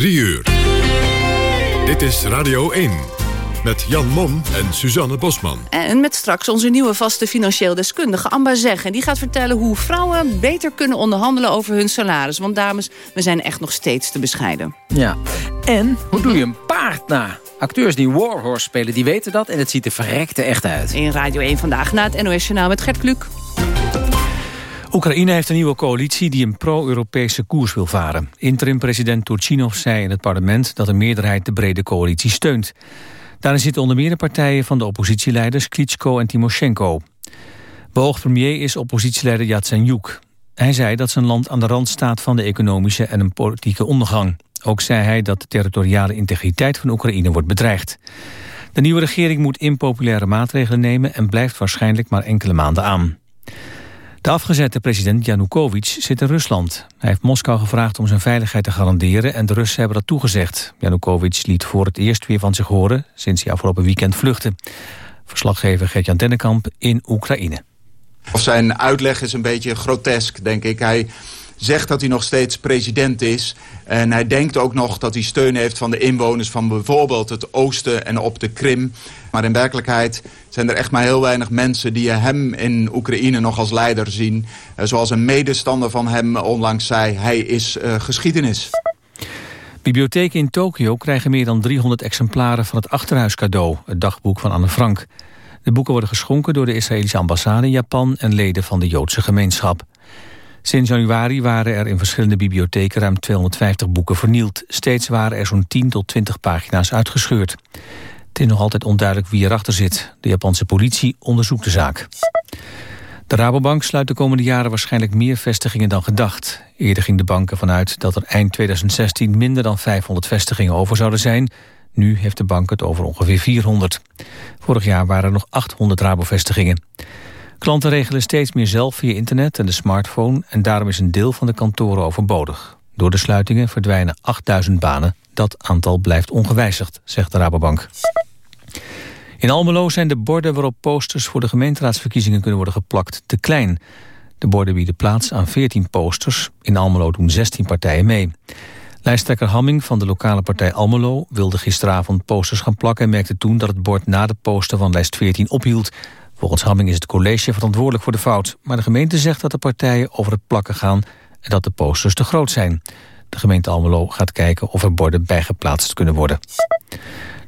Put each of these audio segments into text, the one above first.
3 uur. Dit is Radio 1. Met Jan Mom en Suzanne Bosman. En met straks onze nieuwe vaste financieel deskundige Amba Zeg. En die gaat vertellen hoe vrouwen beter kunnen onderhandelen over hun salaris. Want dames, we zijn echt nog steeds te bescheiden. Ja. En hoe doe je een paard na? Acteurs die Warhorse spelen, die weten dat. En het ziet er verrekte echt uit. In Radio 1 vandaag na het NOS Journaal met Gert Kluk. Oekraïne heeft een nieuwe coalitie die een pro-Europese koers wil varen. Interim-president Turchinov zei in het parlement dat een meerderheid de brede coalitie steunt. Daarin zitten onder meer de partijen van de oppositieleiders Klitschko en Timoshenko. Beoogd premier is oppositieleider Yatsenyuk. Hij zei dat zijn land aan de rand staat van de economische en een politieke ondergang. Ook zei hij dat de territoriale integriteit van Oekraïne wordt bedreigd. De nieuwe regering moet impopulaire maatregelen nemen en blijft waarschijnlijk maar enkele maanden aan. De afgezette president Yanukovych zit in Rusland. Hij heeft Moskou gevraagd om zijn veiligheid te garanderen... en de Russen hebben dat toegezegd. Yanukovych liet voor het eerst weer van zich horen... sinds hij afgelopen weekend vluchtte. Verslaggever Gert-Jan Dennekamp in Oekraïne. Of zijn uitleg is een beetje grotesk, denk ik. Hij zegt dat hij nog steeds president is. En hij denkt ook nog dat hij steun heeft van de inwoners van bijvoorbeeld het oosten en op de Krim. Maar in werkelijkheid zijn er echt maar heel weinig mensen die hem in Oekraïne nog als leider zien. Uh, zoals een medestander van hem onlangs zei, hij is uh, geschiedenis. Bibliotheken in Tokio krijgen meer dan 300 exemplaren van het Achterhuis cadeau, het dagboek van Anne Frank. De boeken worden geschonken door de Israëlische ambassade in Japan en leden van de Joodse gemeenschap. Sinds januari waren er in verschillende bibliotheken ruim 250 boeken vernield. Steeds waren er zo'n 10 tot 20 pagina's uitgescheurd. Het is nog altijd onduidelijk wie erachter zit. De Japanse politie onderzoekt de zaak. De Rabobank sluit de komende jaren waarschijnlijk meer vestigingen dan gedacht. Eerder ging de bank ervan uit dat er eind 2016 minder dan 500 vestigingen over zouden zijn. Nu heeft de bank het over ongeveer 400. Vorig jaar waren er nog 800 Rabo-vestigingen. Klanten regelen steeds meer zelf via internet en de smartphone... en daarom is een deel van de kantoren overbodig. Door de sluitingen verdwijnen 8000 banen. Dat aantal blijft ongewijzigd, zegt de Rabobank. In Almelo zijn de borden waarop posters voor de gemeenteraadsverkiezingen kunnen worden geplakt te klein. De borden bieden plaats aan 14 posters. In Almelo doen 16 partijen mee. Lijsttrekker Hamming van de lokale partij Almelo wilde gisteravond posters gaan plakken... en merkte toen dat het bord na de poster van lijst 14 ophield. Volgens Hamming is het college verantwoordelijk voor de fout. Maar de gemeente zegt dat de partijen over het plakken gaan... en dat de posters te groot zijn. De gemeente Almelo gaat kijken of er borden bijgeplaatst kunnen worden.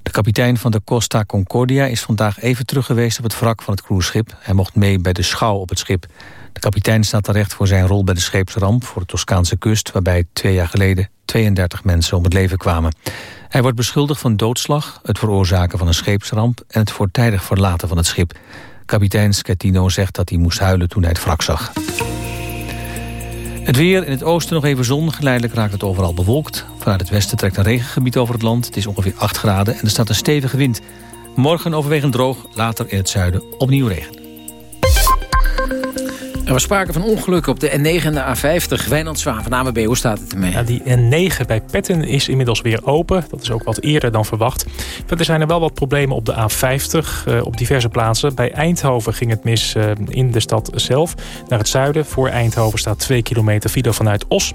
De kapitein van de Costa Concordia is vandaag even terug geweest op het wrak van het cruiseschip. Hij mocht mee bij de schouw op het schip. De kapitein staat terecht voor zijn rol bij de scheepsramp voor de Toscaanse kust... waarbij twee jaar geleden 32 mensen om het leven kwamen. Hij wordt beschuldigd van doodslag, het veroorzaken van een scheepsramp... en het voortijdig verlaten van het schip. Kapitein Schettino zegt dat hij moest huilen toen hij het wrak zag. Het weer, in het oosten nog even zon. Geleidelijk raakt het overal bewolkt. Vanuit het westen trekt een regengebied over het land. Het is ongeveer 8 graden en er staat een stevige wind. Morgen overwegend droog, later in het zuiden opnieuw regen. Er was sprake van ongelukken op de N9 en de A50. Wijnand Zwaan van AMB, hoe staat het ermee? Ja, die N9 bij Petten is inmiddels weer open. Dat is ook wat eerder dan verwacht. Verder zijn er wel wat problemen op de A50 uh, op diverse plaatsen. Bij Eindhoven ging het mis uh, in de stad zelf. Naar het zuiden. Voor Eindhoven staat 2 kilometer file vanuit Os.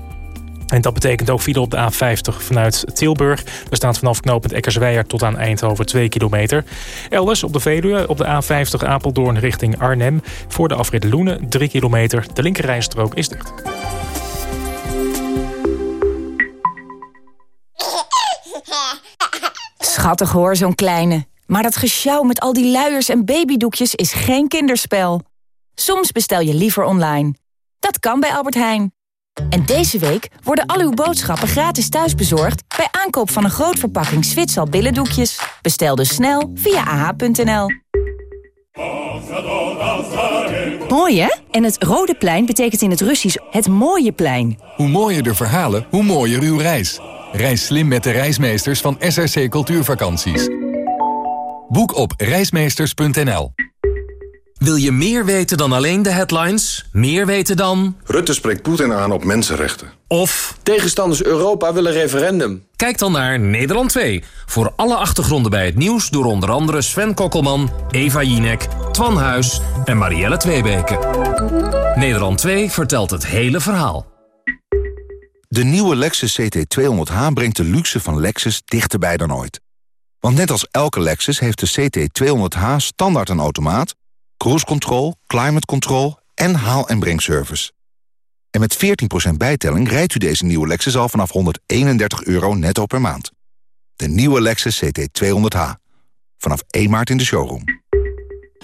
En dat betekent ook file op de A50 vanuit Tilburg. Er staat vanaf knooppunt Eckersweijer tot aan Eindhoven 2 kilometer. Elders op de Veluwe op de A50 Apeldoorn richting Arnhem. Voor de afrit Loenen 3 kilometer. De linkerrijstrook is dicht. Schattig hoor, zo'n kleine. Maar dat gesjouw met al die luiers en babydoekjes is geen kinderspel. Soms bestel je liever online. Dat kan bij Albert Heijn. En deze week worden al uw boodschappen gratis thuisbezorgd... bij aankoop van een groot verpakking Zwitsal billendoekjes. Bestel dus snel via ah.nl. Mooi hè? En het rode plein betekent in het Russisch het mooie plein. Hoe mooier de verhalen, hoe mooier uw reis. Reis slim met de reismeesters van SRC Cultuurvakanties. Boek op reismeesters.nl wil je meer weten dan alleen de headlines? Meer weten dan... Rutte spreekt Poetin aan op mensenrechten. Of... Tegenstanders Europa willen referendum. Kijk dan naar Nederland 2. Voor alle achtergronden bij het nieuws door onder andere Sven Kokkelman, Eva Jinek, Twan Huis en Marielle Tweebeke. Nederland 2 vertelt het hele verhaal. De nieuwe Lexus CT200H brengt de luxe van Lexus dichterbij dan ooit. Want net als elke Lexus heeft de CT200H standaard een automaat... cruise control, climate control en haal- en brengservice. En met 14% bijtelling rijdt u deze nieuwe Lexus al vanaf 131 euro netto per maand. De nieuwe Lexus CT200H. Vanaf 1 maart in de showroom.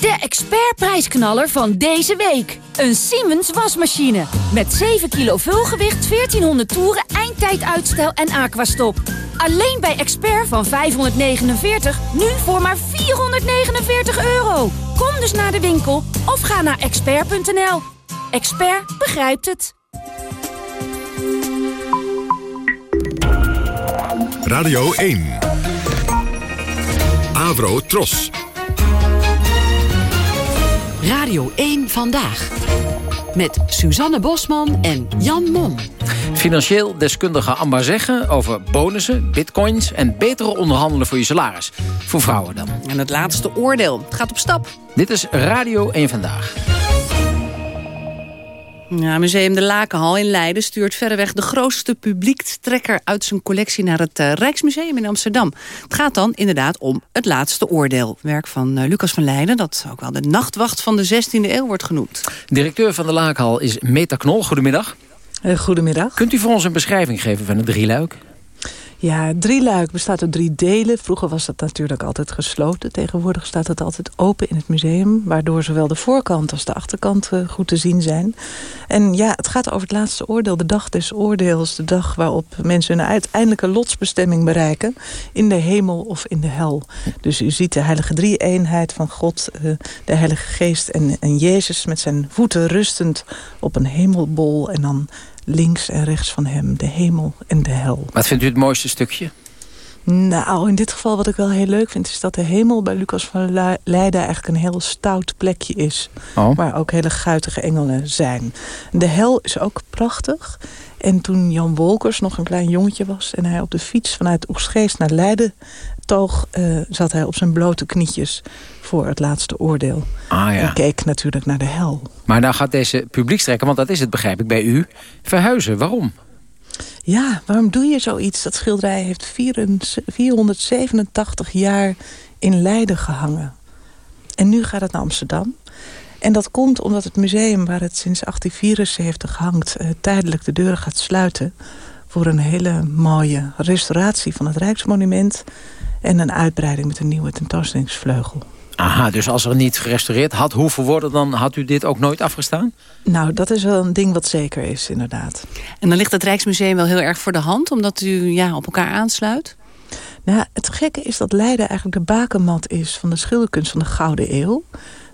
De expertprijsknaller van deze week. Een Siemens wasmachine. Met 7 kilo vulgewicht, 1400 toeren, eindtijduitstel en aquastop. Alleen bij Expert van 549, nu voor maar 449 euro. Kom dus naar de winkel of ga naar expert.nl. Expert begrijpt het. Radio 1. Avro Tros. Radio 1 Vandaag. Met Suzanne Bosman en Jan Mom. Financieel deskundige Amber zeggen over bonussen, bitcoins... en betere onderhandelen voor je salaris. Voor vrouwen dan. En het laatste oordeel. Het gaat op stap. Dit is Radio 1 Vandaag. Ja, Museum de Lakenhal in Leiden stuurt verreweg de grootste publiektrekker uit zijn collectie naar het uh, Rijksmuseum in Amsterdam. Het gaat dan inderdaad om het laatste oordeel. Werk van uh, Lucas van Leiden, dat ook wel de nachtwacht van de 16e eeuw wordt genoemd. Directeur van de Lakenhal is Meta Knol. Goedemiddag. Uh, goedemiddag. Kunt u voor ons een beschrijving geven van het drieluik? Ja, drieluik bestaat uit drie delen. Vroeger was dat natuurlijk altijd gesloten. Tegenwoordig staat het altijd open in het museum... waardoor zowel de voorkant als de achterkant uh, goed te zien zijn. En ja, het gaat over het laatste oordeel. De dag des oordeels. De dag waarop mensen hun uiteindelijke lotsbestemming bereiken... in de hemel of in de hel. Dus u ziet de heilige drie-eenheid van God... Uh, de heilige geest en, en Jezus met zijn voeten rustend op een hemelbol... en dan links en rechts van hem, de hemel en de hel. Wat vindt u het mooiste stukje? Nou, in dit geval wat ik wel heel leuk vind... is dat de hemel bij Lucas van Leiden eigenlijk een heel stout plekje is. Oh. Waar ook hele guitige engelen zijn. De hel is ook prachtig. En toen Jan Wolkers nog een klein jongetje was... en hij op de fiets vanuit Oegstgeest naar Leiden toog... Uh, zat hij op zijn blote knietjes voor het laatste oordeel. Ah, ja. En keek natuurlijk naar de hel. Maar nou gaat deze publiekstrekker, want dat is het begrijp ik bij u, verhuizen. Waarom? Ja, waarom doe je zoiets? Dat schilderij heeft 487 jaar in Leiden gehangen. En nu gaat het naar Amsterdam. En dat komt omdat het museum waar het sinds 1874 hangt... Uh, tijdelijk de deuren gaat sluiten... voor een hele mooie restauratie van het Rijksmonument... en een uitbreiding met een nieuwe tentoonstellingsvleugel. Aha, dus als er niet gerestaureerd had hoeven worden... dan had u dit ook nooit afgestaan? Nou, dat is wel een ding wat zeker is, inderdaad. En dan ligt het Rijksmuseum wel heel erg voor de hand... omdat u ja, op elkaar aansluit? Nou, het gekke is dat Leiden eigenlijk de bakenmat is... van de schilderkunst van de Gouden Eeuw.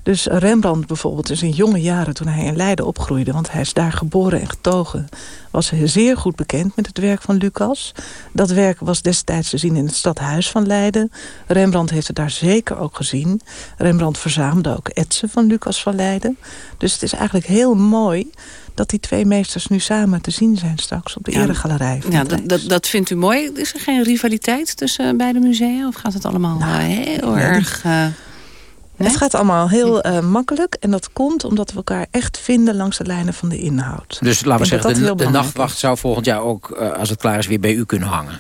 Dus Rembrandt bijvoorbeeld in zijn jonge jaren toen hij in Leiden opgroeide... want hij is daar geboren en getogen... was hij zeer goed bekend met het werk van Lucas. Dat werk was destijds te zien in het stadhuis van Leiden. Rembrandt heeft het daar zeker ook gezien. Rembrandt verzamelde ook etsen van Lucas van Leiden. Dus het is eigenlijk heel mooi dat die twee meesters nu samen te zien zijn straks op de ja, eregalerij. Ja, dat, dat, vindt u mooi. Is er geen rivaliteit tussen beide musea? Of gaat het allemaal nou, heel nee, erg... Uh... Nee? Het gaat allemaal heel uh, makkelijk. En dat komt omdat we elkaar echt vinden langs de lijnen van de inhoud. Dus laten we zeggen, de, de nachtwacht zou volgend jaar ook, uh, als het klaar is, weer bij u kunnen hangen.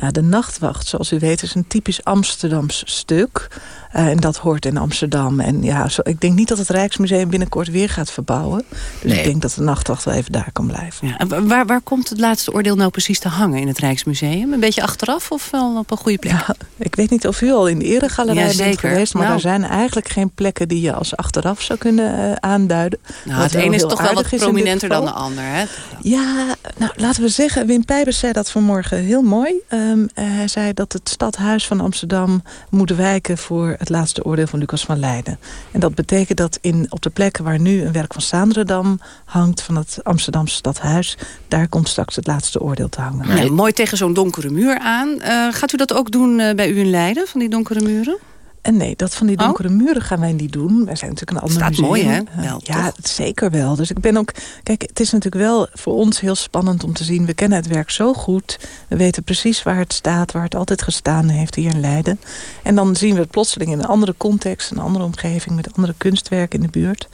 Ja, de nachtwacht, zoals u weet, is een typisch Amsterdams stuk. Uh, en dat hoort in Amsterdam. En ja, zo, ik denk niet dat het Rijksmuseum binnenkort weer gaat verbouwen. Dus nee. ik denk dat de nachtwacht wel even daar kan blijven. Ja, en waar, waar komt het laatste oordeel nou precies te hangen in het Rijksmuseum? Een beetje achteraf of wel op een goede plek? Ja, ik weet niet of u al in de eregalerij ja, bent geweest. Maar nou. er zijn eigenlijk geen plekken die je als achteraf zou kunnen uh, aanduiden. Nou, het ene is toch wel wat prominenter dan de ander. Hè? Ja, nou laten we zeggen, Wim Pijbers zei dat vanmorgen heel mooi. Um, uh, hij zei dat het stadhuis van Amsterdam moet wijken voor het laatste oordeel van Lucas van Leiden. En dat betekent dat in, op de plekken waar nu een werk van Saandredam hangt... van het Amsterdamse stadhuis, daar komt straks het laatste oordeel te hangen. Nee, mooi tegen zo'n donkere muur aan. Uh, gaat u dat ook doen uh, bij u in Leiden, van die donkere muren? En nee, dat van die donkere oh? muren gaan wij niet doen. Wij zijn natuurlijk een ander Staat museum. mooi, hè? Wel, ja, zeker wel. Dus ik ben ook... Kijk, het is natuurlijk wel voor ons heel spannend om te zien. We kennen het werk zo goed. We weten precies waar het staat, waar het altijd gestaan heeft hier in Leiden. En dan zien we het plotseling in een andere context, een andere omgeving... met andere kunstwerken in de buurt.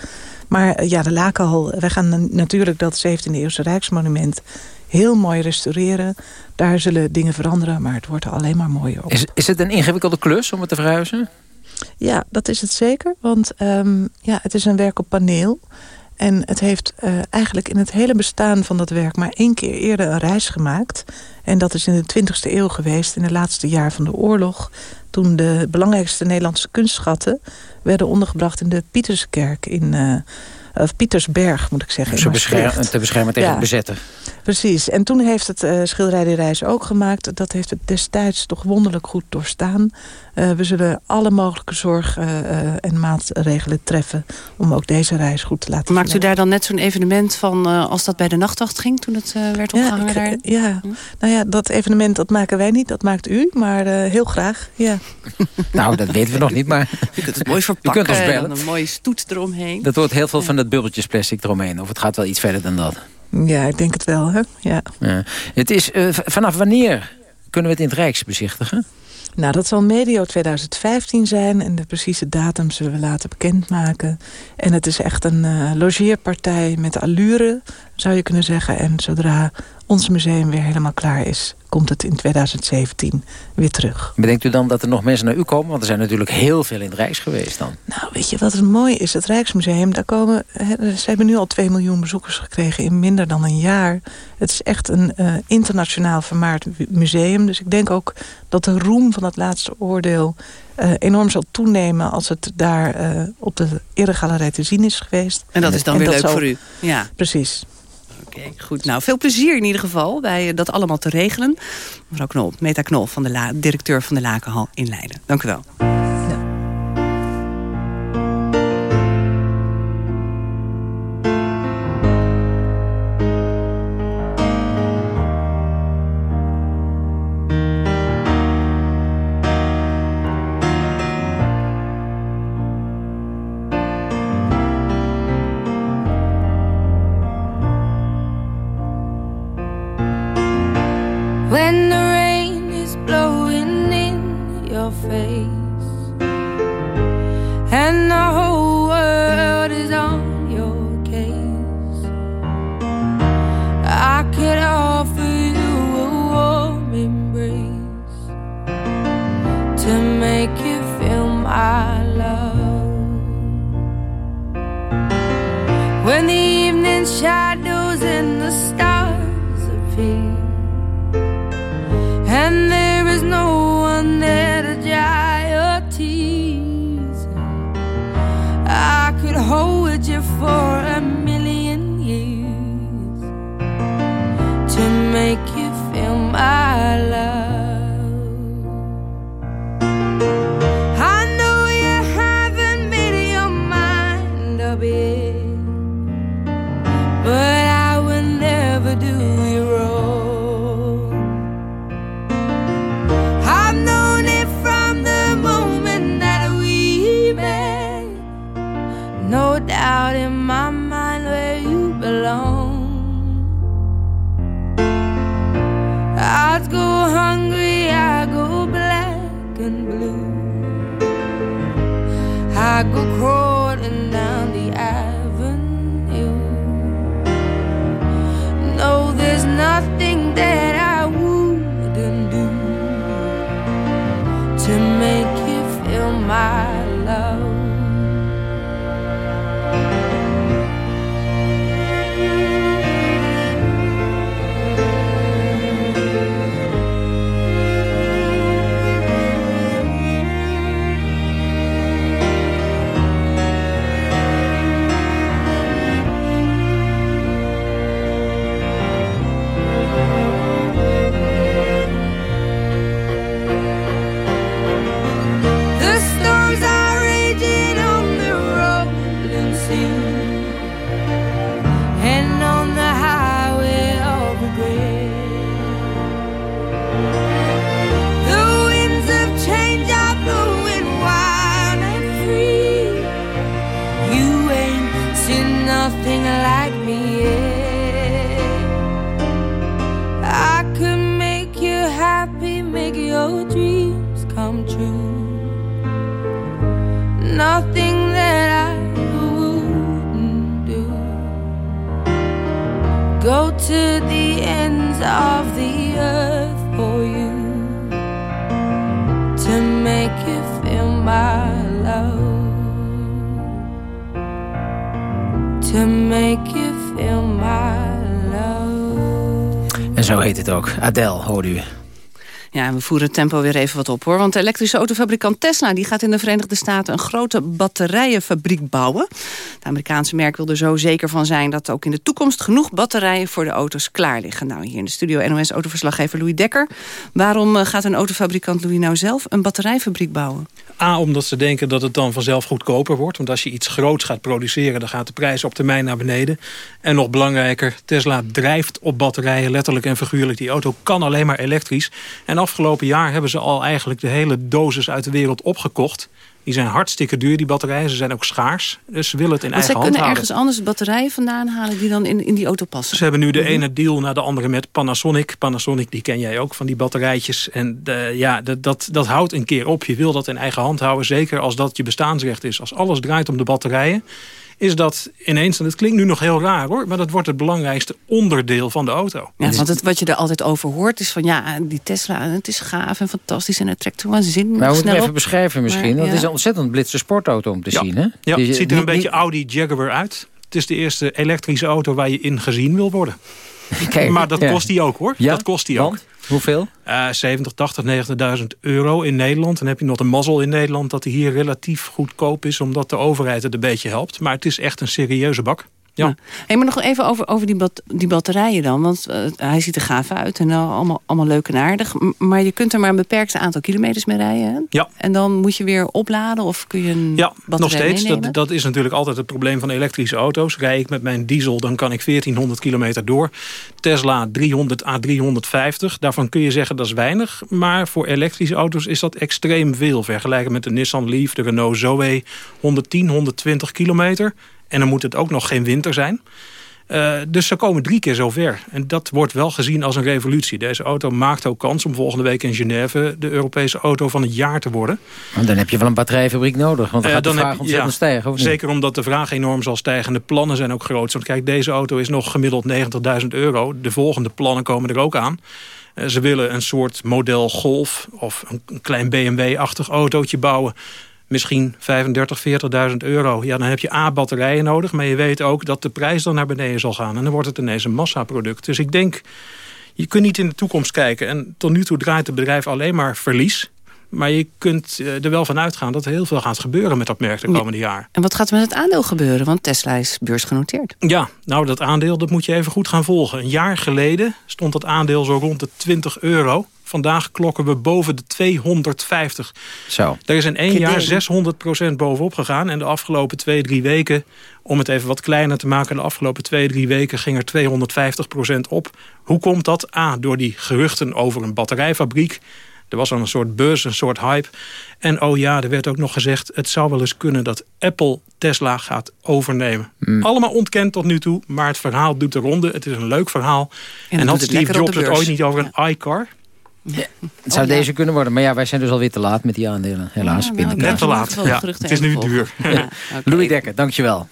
Maar uh, ja, de Lakenhal, wij gaan natuurlijk dat 17e eeuwse Rijksmonument heel mooi restaureren. Daar zullen dingen veranderen, maar het wordt er alleen maar mooier op. Is, is het een ingewikkelde klus om het te verhuizen? Ja, dat is het zeker. Want um, ja, het is een werk op paneel. En het heeft uh, eigenlijk in het hele bestaan van dat werk... maar één keer eerder een reis gemaakt. En dat is in de 20e eeuw geweest, in het laatste jaar van de oorlog... toen de belangrijkste Nederlandse kunstschatten... werden ondergebracht in de Pieterskerk in... Uh, of Pietersberg, moet ik zeggen. Zo beschermen, te beschermen tegen ja. bezetten. Precies. En toen heeft het uh, schilderij de reis ook gemaakt. Dat heeft het destijds toch wonderlijk goed doorstaan. Uh, we zullen alle mogelijke zorg uh, en maatregelen treffen... om ook deze reis goed te laten Maakt u daar dan net zo'n evenement van... als dat bij de nachtwacht ging toen het werd opgehangen? Ja, daar? ja. Hm? nou ja, dat evenement dat maken wij niet. Dat maakt u, maar heel graag. Ja. nou, dat weten we nog niet, maar... U kunt het mooi verpakken u kunt ons bellen. een mooie stoet eromheen. Dat wordt heel veel van dat bubbeltjesplastic eromheen. Of het gaat wel iets verder dan dat. Ja, ik denk het wel. Hè? Ja. ja. Het is, uh, vanaf wanneer kunnen we het in het Rijks bezichtigen? Nou, dat zal medio 2015 zijn en de precieze datum zullen we later bekendmaken. En het is echt een uh, logeerpartij met allure, zou je kunnen zeggen. En zodra ons museum weer helemaal klaar is, komt het in 2017 weer terug. Bedenkt u dan dat er nog mensen naar u komen? Want er zijn natuurlijk heel veel in het Rijks geweest dan. Nou, weet je wat het mooie is? Het Rijksmuseum, daar komen, ze hebben nu al 2 miljoen bezoekers gekregen in minder dan een jaar. Het is echt een uh, internationaal vermaard museum. Dus ik denk ook dat de roem van het laatste oordeel... Uh, enorm zal toenemen als het daar uh, op de Eregalerij te zien is geweest. En dat is dan en weer leuk zal... voor u. Ja. Precies. Oké, goed. Nou, veel plezier in ieder geval bij dat allemaal te regelen. Mevrouw Knol, Meta Knol, van de directeur van de Lakenhal in Leiden. Dank u wel. be. Make you feel my love. En zo heet het ook. Adele, hoorde u. Ja, we voeren het tempo weer even wat op hoor. Want de elektrische autofabrikant Tesla die gaat in de Verenigde Staten... een grote batterijenfabriek bouwen. Het Amerikaanse merk wil er zo zeker van zijn... dat ook in de toekomst genoeg batterijen voor de auto's klaar liggen. Nou, hier in de studio NOS-autoverslaggever Louis Dekker. Waarom eh, gaat een autofabrikant Louis nou zelf een batterijfabriek bouwen? A, omdat ze denken dat het dan vanzelf goedkoper wordt. Want als je iets groots gaat produceren... dan gaat de prijs op termijn naar beneden. En nog belangrijker, Tesla drijft op batterijen... letterlijk en figuurlijk. Die auto kan alleen maar elektrisch. En afgelopen jaar hebben ze al eigenlijk de hele dosis uit de wereld opgekocht. Die zijn hartstikke duur, die batterijen. Ze zijn ook schaars. Dus ze willen het in eigen zij hand kunnen houden. ergens anders batterijen vandaan halen... die dan in, in die auto passen. Ze hebben nu de Mhm. ene deal naar de andere met Panasonic. Panasonic, die ken jij ook, van die batterijtjes. En de, ja, dat, dat, dat houdt een keer op. Je wil dat in eigen hand houden, zeker als dat je bestaansrecht is. Als alles draait om de batterijen, is dat ineens... en het klinkt nu nog heel raar hoor... maar dat wordt het belangrijkste onderdeel van de auto. Ja, want het, wat je er altijd over hoort is van... ja, die Tesla, het is gaaf en fantastisch... en het trekt zo waanzinnig Maar we moeten snel even op. beschrijven misschien. Maar, Het is een ontzettend blitse sportauto om te Ja. zien. Hè? Ja, het ziet er een beetje Audi Jaguar uit. Het is de eerste elektrische auto waar je in gezien wil worden. Kijk, maar dat ja. kost die ook hoor. Ja? Dat kost die ook. Want? Hoeveel? Eh 70, 80, 90.000 euro in Nederland. Dan heb je nog de mazzel in Nederland dat hij hier relatief goedkoop is... omdat de overheid het een beetje helpt. Maar het is echt een serieuze bak. Ja. Hey, maar nog even over, over die, bat, die batterijen dan. Want eh, hij ziet er gaaf uit en nou, allemaal, allemaal leuk en aardig. Maar je kunt er maar een beperkt aantal kilometers mee rijden. hè? Ja. En dan moet je weer opladen of kun je een Ja, batterij nog steeds. meenemen? Dat, dat is natuurlijk altijd het probleem van elektrische auto's. Rij ik met mijn diesel, dan kan ik 1400 kilometer door. Tesla 300 à 350. Daarvan kun je zeggen dat is weinig. Maar voor elektrische auto's is dat extreem veel. Vergelijken met de Nissan Leaf, de Renault Zoe. 110, 120 kilometer. En dan moet het ook nog geen winter zijn. Eh, dus ze komen drie keer zover. En dat wordt wel gezien als een revolutie. Deze auto maakt ook kans om volgende week in Genève... de Europese auto van het jaar te worden. Want dan heb je wel een batterijfabriek nodig. Want dan Eh, gaat de dan vraag heb ontzettend ja, stijgen. Zeker omdat de vraag enorm zal stijgen. De plannen zijn ook groot. Want kijk, deze auto is nog gemiddeld 90.000 euro. De volgende plannen komen er ook aan. Eh, ze willen een soort model Golf of een, een klein BMW-achtig autootje bouwen. Misschien 35, 40.000 euro. Ja, dan heb je A, batterijen nodig. Maar je weet ook dat de prijs dan naar beneden zal gaan. En dan wordt het ineens een massaproduct. Dus ik denk, je kunt niet in de toekomst kijken. En tot nu toe draait het bedrijf alleen maar verlies. Maar je kunt eh, er wel van uitgaan dat er heel veel gaat gebeuren met dat merk de komende jaar. En wat gaat er met het aandeel gebeuren? Want Tesla is beursgenoteerd. Ja, nou dat aandeel dat moet je even goed gaan volgen. Een jaar geleden stond dat aandeel zo rond de 20 euro. Vandaag klokken we boven de 250. Zo. Er is in één jaar 600% bovenop gegaan. En de afgelopen twee, drie weken, om het even wat kleiner te maken... de afgelopen twee, drie weken ging er 250% op. Hoe komt dat? A, door die geruchten over een batterijfabriek. Er was al een soort buzz, een soort hype. En oh ja, er werd ook nog gezegd... het zou wel eens kunnen dat Apple Tesla gaat overnemen. Hmm. Allemaal ontkend tot nu toe, maar het verhaal doet de ronde. Het is een leuk verhaal. En En, het had Steve Jobs het beurs. ooit niet over een iCar? Het zou deze kunnen worden. Maar ja, wij zijn dus alweer te laat met die aandelen. Helaas, Ja, pindakaas. Net te laat. Ja, het is nu duur. Louis Dekker, dankjewel.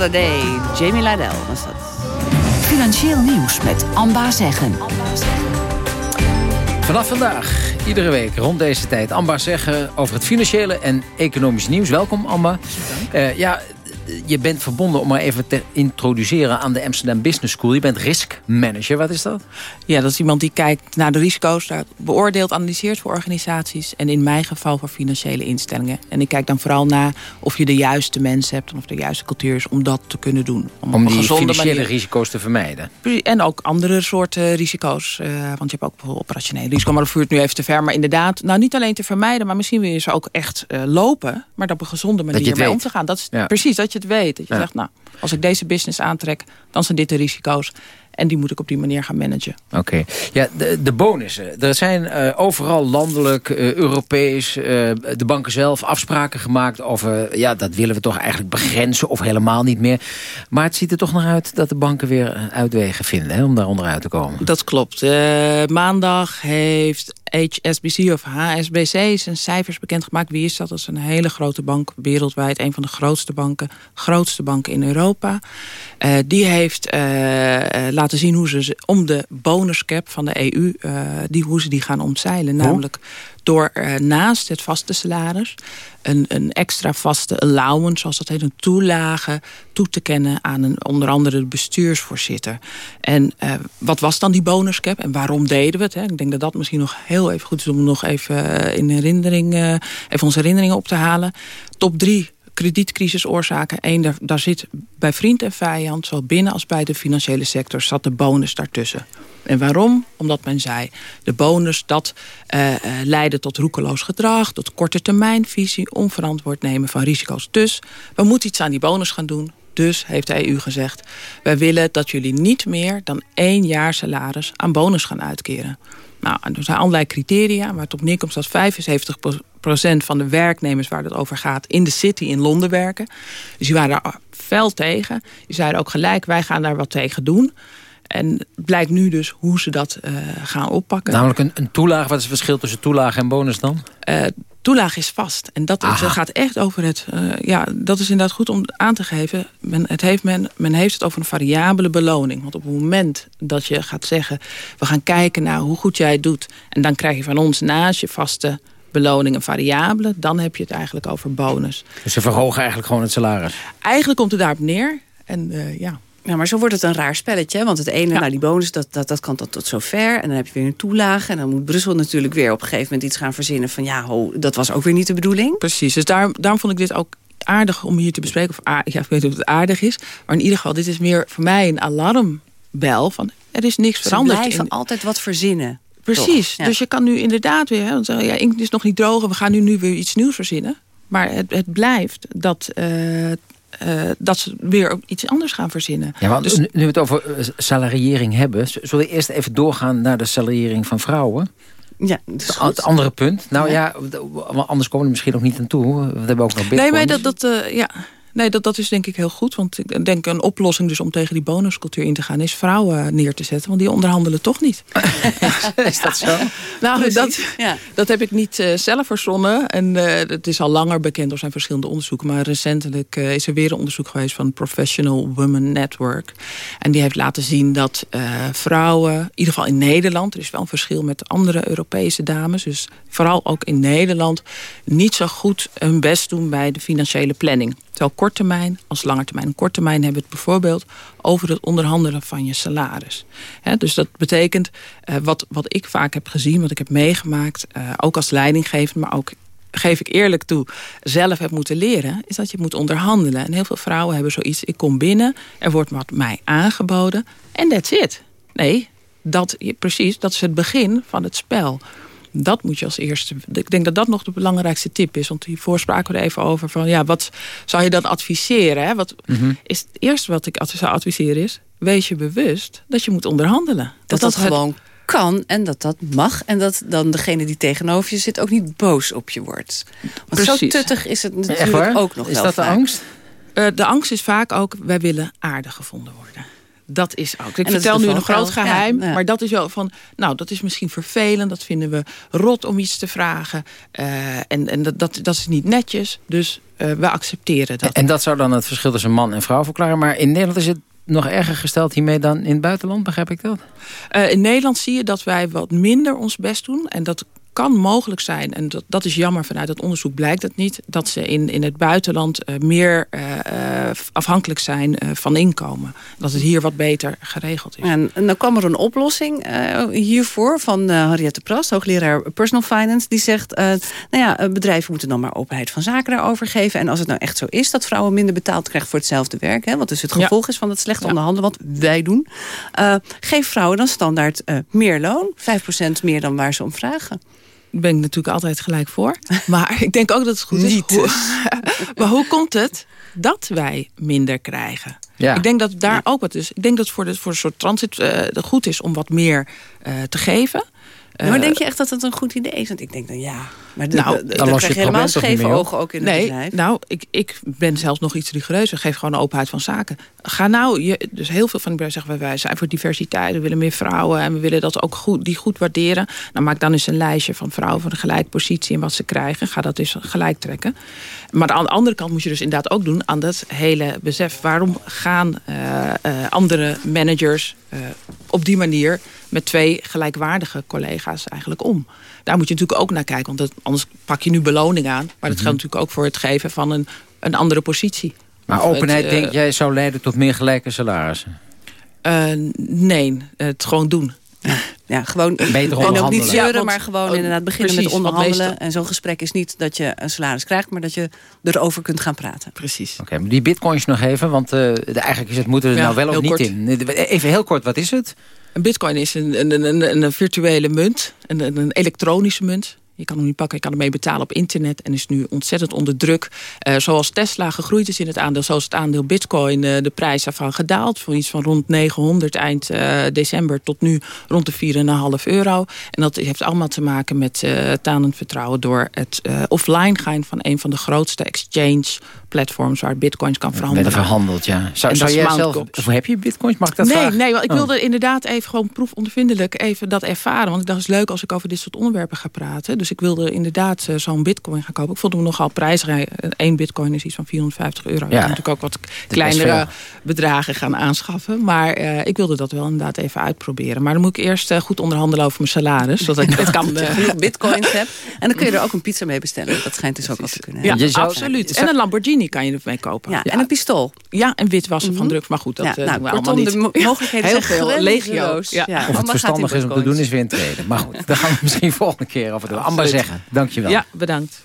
Another Day. Jamie Lydell was dat. Financieel nieuws met Amba Zeggen. Vanaf vandaag, iedere week rond deze tijd, Amba zeggen over het financiële en economisch nieuws. Welkom, Amba. Uh, ja, je bent verbonden, om maar even te introduceren... aan de Amsterdam Business School. Je bent risk manager. Wat is dat? Ja, dat is iemand die kijkt naar de risico's... beoordeelt, analyseert voor organisaties... en in mijn geval voor financiële instellingen. En ik kijk dan vooral naar of je de juiste mensen hebt... en of de juiste cultuur is om dat te kunnen doen. Om, om die financiële manier... risico's te vermijden? En ook andere soorten risico's. Uh, want je hebt ook bijvoorbeeld operationele risico. Maar dat voert nu even te ver. Maar inderdaad, nou niet alleen te vermijden... maar misschien wil je ze ook echt uh, lopen... maar dat op een gezonde manier mee om te gaan. Dat is ja. precies, dat je het weet. Dat je zegt, nou, als ik deze business aantrek, dan zijn dit de risico's. En die moet ik op die manier gaan managen. Oké. Ja, de, de bonussen. Er zijn uh, overal landelijk, uh, Europees, uh, de banken zelf afspraken gemaakt over... ja, dat willen we toch eigenlijk begrenzen of helemaal niet meer. Maar het ziet er toch naar uit dat de banken weer uitwegen vinden... Hè, om daar onderuit te komen. Dat klopt. maandag heeft HSBC of HSBC zijn cijfers bekendgemaakt. Wie is dat? Dat is een hele grote bank wereldwijd. Een van de grootste banken. Grootste banken in Europa. Uh, die heeft uh, laten zien hoe ze om de bonuscap van de EU... Uh, die, hoe ze die gaan omzeilen. Namelijk door naast het vaste salaris een, een extra vaste allowance, zoals dat heet, een toelage toe te kennen aan een, onder andere de bestuursvoorzitter. En uh, wat was dan die bonuscap en waarom deden we het? Hè? Ik denk dat dat misschien nog heel even goed is om nog even in herinnering, even onze herinneringen op te halen. Top drie kredietcrisisoorzaken. Eén, daar, daar zit bij vriend en vijand, zowel binnen als bij de financiële sector, zat de bonus daartussen. En waarom? Omdat men zei, de bonus dat uh, leidde tot roekeloos gedrag... tot korte termijnvisie, onverantwoord nemen van risico's. Dus we moeten iets aan die bonus gaan doen. Dus heeft de EU gezegd, wij willen dat jullie niet meer dan één jaar salaris aan bonus gaan uitkeren. Nou, er zijn allerlei criteria, maar het op neerkomt dat 75% van de werknemers waar het over gaat in de city in Londen werken. Dus die waren daar fel tegen. Die zeiden ook gelijk, wij gaan daar wat tegen doen. En het blijkt nu dus hoe ze dat uh, gaan oppakken. Namelijk een, een toelage. Wat is het verschil tussen toelage en bonus dan? Uh, toelage is vast. En dat, dat, gaat echt over het... Uh, ja, dat is inderdaad goed om aan te geven. Men, het heeft men, men heeft het over een variabele beloning. Want op het moment dat je gaat zeggen... we gaan kijken naar hoe goed jij het doet... en dan krijg je van ons naast je vaste beloning een variabele... dan heb je het eigenlijk over bonus. Dus ze verhogen eigenlijk gewoon het salaris? Eigenlijk komt het daarop neer. En uh, ja... Ja, maar zo wordt het een raar spelletje. Want het ene, nou die bonus, dat, dat, dat kan tot, tot zover. En dan heb je weer een toelage. En dan moet Brussel natuurlijk weer op een gegeven moment iets gaan verzinnen. Van ja, ho, dat was ook weer niet de bedoeling. Precies, dus daar, daarom vond ik dit ook aardig om hier te bespreken. Of aardig, ja, ik weet niet of het aardig is. Maar in ieder geval, dit is meer voor mij een alarmbel. Van, er is niks veranderd. Ze blijven altijd wat verzinnen. Precies, ja. dus je kan nu inderdaad weer... Hè, ja, inkt is nog niet droog we gaan nu, nu weer iets nieuws verzinnen. Maar het, het blijft dat... Uh, uh, dat ze weer iets anders gaan verzinnen. Ja, want dus, nu we het over salariering hebben... zullen we eerst even doorgaan naar de salariering van vrouwen? Ja, het andere punt. Nou ja. ja, anders komen we misschien nog niet aan toe. We hebben ook nog bitcoins. Nee, maar dat, dat, uh, ja, Nee, dat, dat is denk ik heel goed. Want ik denk een oplossing dus om tegen die bonuscultuur in te gaan... is vrouwen neer te zetten, want die onderhandelen toch niet. is dat zo? nou, dat, ja. dat heb ik niet uh, zelf verzonnen. En uh, het is al langer bekend, er zijn verschillende onderzoeken. Maar recentelijk uh, is er weer een onderzoek geweest van Professional Women Network. En die heeft laten zien dat vrouwen, in ieder geval in Nederland... er is wel een verschil met andere Europese dames... dus vooral ook in Nederland... niet zo goed hun best doen bij de financiële planning. Zowel kort termijn als lange termijn. Kort termijn hebben we het bijvoorbeeld over het onderhandelen van je salaris. Dus dat betekent, uh, wat, wat ik vaak heb gezien, wat ik heb meegemaakt... Uh, ook als leidinggevend, maar ook geef ik eerlijk toe, zelf heb moeten leren... is dat je moet onderhandelen. En heel veel vrouwen hebben zoiets, ik kom binnen... er wordt wat mij aangeboden en that's it. Nee, dat, precies, dat is het begin van het spel dat moet je als eerste... Ik denk dat dat nog de belangrijkste tip is. Want hiervoor spraken we er even over van... ja, wat zou je dan adviseren? Hè? Wat, Mhm. is het eerste wat ik zou adviseren is... wees je bewust dat je moet onderhandelen. Dat dat, gewoon kan en dat dat mag. En dat dan degene die tegenover je zit ook niet boos op je wordt. Want zo Precies. tuttig is het natuurlijk ook nog Is wel dat de angst? Eh, de angst is vaak ook, wij willen aardig gevonden worden. Dat is ook. Ik vertel nu een groot geheim. Ja, ja. Maar dat is wel van. Nou, dat is misschien vervelend. Dat vinden we rot om iets te vragen. Eh, en en dat, dat, dat is niet netjes. Dus eh, we accepteren dat. En dat zou dan het verschil tussen man en vrouw verklaren. Maar in Nederland is het nog erger gesteld hiermee dan in het buitenland, begrijp ik dat? Eh, in Nederland zie je dat wij wat minder ons best doen. En dat kan mogelijk zijn, en dat, dat is jammer vanuit het onderzoek blijkt dat niet... dat ze in, in het buitenland eh, meer eh, eh, afhankelijk zijn van inkomen. Dat het hier wat beter geregeld is. En, en dan kwam er een oplossing hiervoor van Harriette Prast, hoogleraar Personal Finance. Die zegt, nou ja, bedrijven moeten dan maar openheid van zaken daarover geven. En als het nou echt zo is dat vrouwen minder betaald krijgen voor hetzelfde werk... Hè, wat dus het Ja. gevolg is van het slechte onderhandelen wat wij doen... geef vrouwen dan standaard meer loon, 5% meer dan waar ze om vragen. Ben ik natuurlijk altijd gelijk voor. Maar ik denk ook dat het goed is. Hoe- maar hoe komt het dat wij minder krijgen? Ja. Ik denk dat daar ook wat is. Ik denk dat het voor, de, voor een soort transit eh, goed is om wat meer eh, te geven. Ja, maar Eh, denk je echt dat het een goed idee is? Want ik denk dan ja, maar de, Nou, de- de- dan krijg je helemaal scheve ogen ook in het nee, bedrijf. nou, ik, ik ben zelfs nog iets rigoureuzer. Geef gewoon openheid van zaken. Ga nou, je, dus heel veel van die bedrijven zeggen... wij zijn voor diversiteit, we willen meer vrouwen... en we willen dat ook goed, die goed waarderen. Nou, maak dan eens een lijstje van vrouwen van een gelijke positie... en wat ze krijgen. Ga dat eens gelijk trekken. Maar aan de andere kant moet je dus inderdaad ook doen... aan dat hele besef. Waarom gaan eh, eh, andere managers op die manier... met twee gelijkwaardige collega's eigenlijk om? Daar moet je natuurlijk ook naar kijken. Want dat, anders pak je nu beloning aan. Maar dat geldt natuurlijk ook voor het geven van een, een andere positie. Maar Of openheid, het, eh, denk jij, zou leiden tot meer gelijke salarissen? eh, nee, het gewoon doen. Ja, gewoon Beter en ook niet onderhandelen. zeuren, Ja, want- maar gewoon oh, inderdaad beginnen precies, met onderhandelen. meestal- En zo'n gesprek is niet dat je een salaris krijgt, maar dat je erover kunt gaan praten. Precies. Oké, maar die bitcoins nog even, want eh, de- eigenlijk is het, moeten we er Ja, nou wel of niet kort. in? Even heel kort, wat is het? Bitcoin is een, een, een, een virtuele munt, een, een- elektronische munt. Je kan hem niet pakken, je kan ermee betalen op internet... en is nu ontzettend onder druk. Eh, zoals Tesla gegroeid is in het aandeel... zoals het aandeel bitcoin, eh, de prijs daarvan gedaald... van iets van rond 900 eind eh, december tot nu rond de 4,5 euro. En dat heeft allemaal te maken met het tanend vertrouwen... door het offline gaan van een van de grootste exchange platforms... waar bitcoins kan verhandelen. Werden verhandeld, ja. Zou, En zou jij zelf, of heb je bitcoins? Mag ik dat nee, vragen? nee, want ik Oh. wilde inderdaad even gewoon proefondervindelijk even dat ervaren. Want ik dacht, het is leuk als ik over dit soort onderwerpen ga praten. Dus ik wilde inderdaad eh, zo'n bitcoin gaan kopen. Ik vond hem nogal prijsrijk. Eén bitcoin is iets van 450 euro. Je Ja. kan natuurlijk ook wat kleinere bedragen gaan aanschaffen. Maar eh, ik wilde dat wel inderdaad even uitproberen. Maar dan moet ik eerst eh, goed onderhandelen over mijn salaris. Zodat ik het kan... Je genoeg bitcoins hebt. En dan kun je er ook een pizza mee bestellen. Dat schijnt dus ook wel te kunnen. ja, Je absoluut. En een Lamborghini kan je ermee kopen. Ja, en een pistool. Ja, en witwassen van Mhm. drugs. Maar goed, dat Ja, eh, nou, doen we allemaal niet. de mo- mogelijkheden Heel zijn veel. grenzeloos. Legio. Ja. Ja. Of het verstandig is om te doen is weer een. Maar goed, daar gaan we misschien volgende keer over doen. Amber zeggen, dankjewel. Ja, bedankt.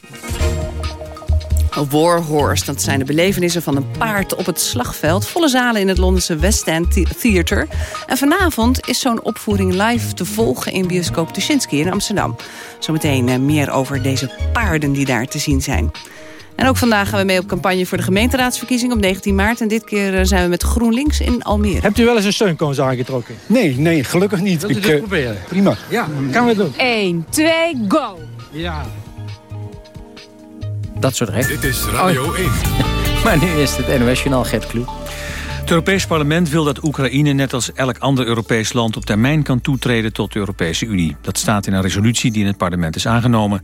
Warhorse, dat zijn de belevenissen van een paard op het slagveld. Volle zalen in het Londense West End The- Theatre. En vanavond is zo'n opvoering live te volgen in bioscoop Tuschinski in Amsterdam. Zometeen eh, meer over deze paarden die daar te zien zijn. En ook vandaag gaan we mee op campagne voor de gemeenteraadsverkiezing op 19 maart. En dit keer eh, zijn we met GroenLinks in Almere. Hebt u wel eens een steunkoons aangetrokken? Nee, nee, gelukkig niet. Wilt u Ik, dit eh, proberen? Prima. Ja. Gaan we doen. 1, 2, go! Ja. Dat soort recht. Dit is Radio 1. Maar nu is het NOS-journaal Gert Kloe. Het Europees Parlement wil dat Oekraïne net als elk ander Europees land op termijn kan toetreden tot de Europese Unie. Dat staat in een resolutie die in het parlement is aangenomen.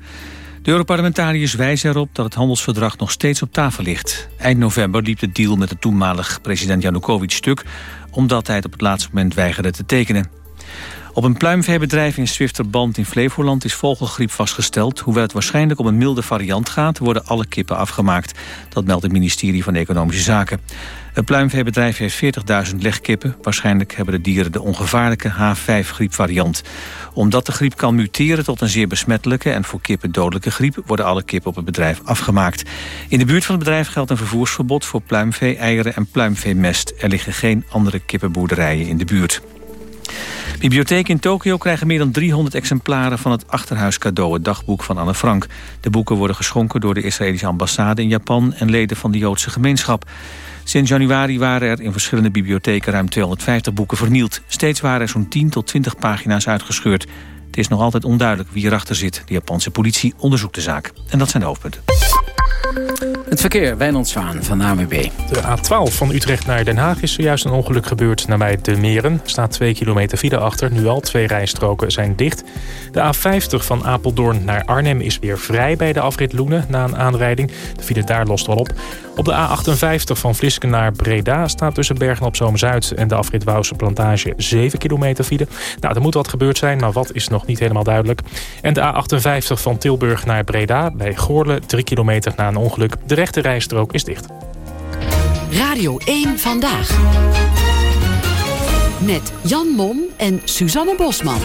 De Europarlementariërs wijzen erop dat het handelsverdrag nog steeds op tafel ligt. Eind november liep de deal met de toenmalig president Janukovic stuk... omdat hij het op het laatste moment weigerde te tekenen. Op een pluimveebedrijf in Zwifterband in Flevoland is vogelgriep vastgesteld. Hoewel het waarschijnlijk om een milde variant gaat, worden alle kippen afgemaakt. Dat meldt het ministerie van Economische Zaken. Het pluimveebedrijf heeft 40.000 legkippen. Waarschijnlijk hebben de dieren de ongevaarlijke H5-griepvariant. Omdat de griep kan muteren tot een zeer besmettelijke en voor kippen dodelijke griep... worden alle kippen op het bedrijf afgemaakt. In de buurt van het bedrijf geldt een vervoersverbod voor pluimvee, eieren en pluimveemest. Er liggen geen andere kippenboerderijen in de buurt. Bibliotheken in Tokio krijgen meer dan 300 exemplaren van het Achterhuis cadeau, het dagboek van Anne Frank. De boeken worden geschonken door de Israëlische ambassade in Japan en leden van de Joodse gemeenschap. Sinds januari waren er in verschillende bibliotheken ruim 250 boeken vernield. Steeds waren er zo'n 10 tot 20 pagina's uitgescheurd. Het is nog altijd onduidelijk wie erachter zit. De Japanse politie onderzoekt de zaak. En dat zijn de hoofdpunten. Het verkeer, Wijnand Zwaan van de ANWB. De A12 van Utrecht naar Den Haag is zojuist een ongeluk gebeurd nabij De Meren. Er staat 2 kilometer file achter, nu al twee rijstroken zijn dicht. De A50 van Apeldoorn naar Arnhem is weer vrij bij de afrit Loenen na een aanrijding. De file daar lost wel op. Op de A58 van Vlisken naar Breda staat tussen Bergen op Zoom-Zuid... en de afrit Wouwse Plantage 7 kilometer file. Nou, er moet wat gebeurd zijn, maar wat is nog niet helemaal duidelijk. En de A58 van Tilburg naar Breda bij Goorle 3 kilometer na een ongeluk. De rechte rijstrook is dicht. Radio 1 Vandaag. Met Jan Mom en Suzanne Bosman.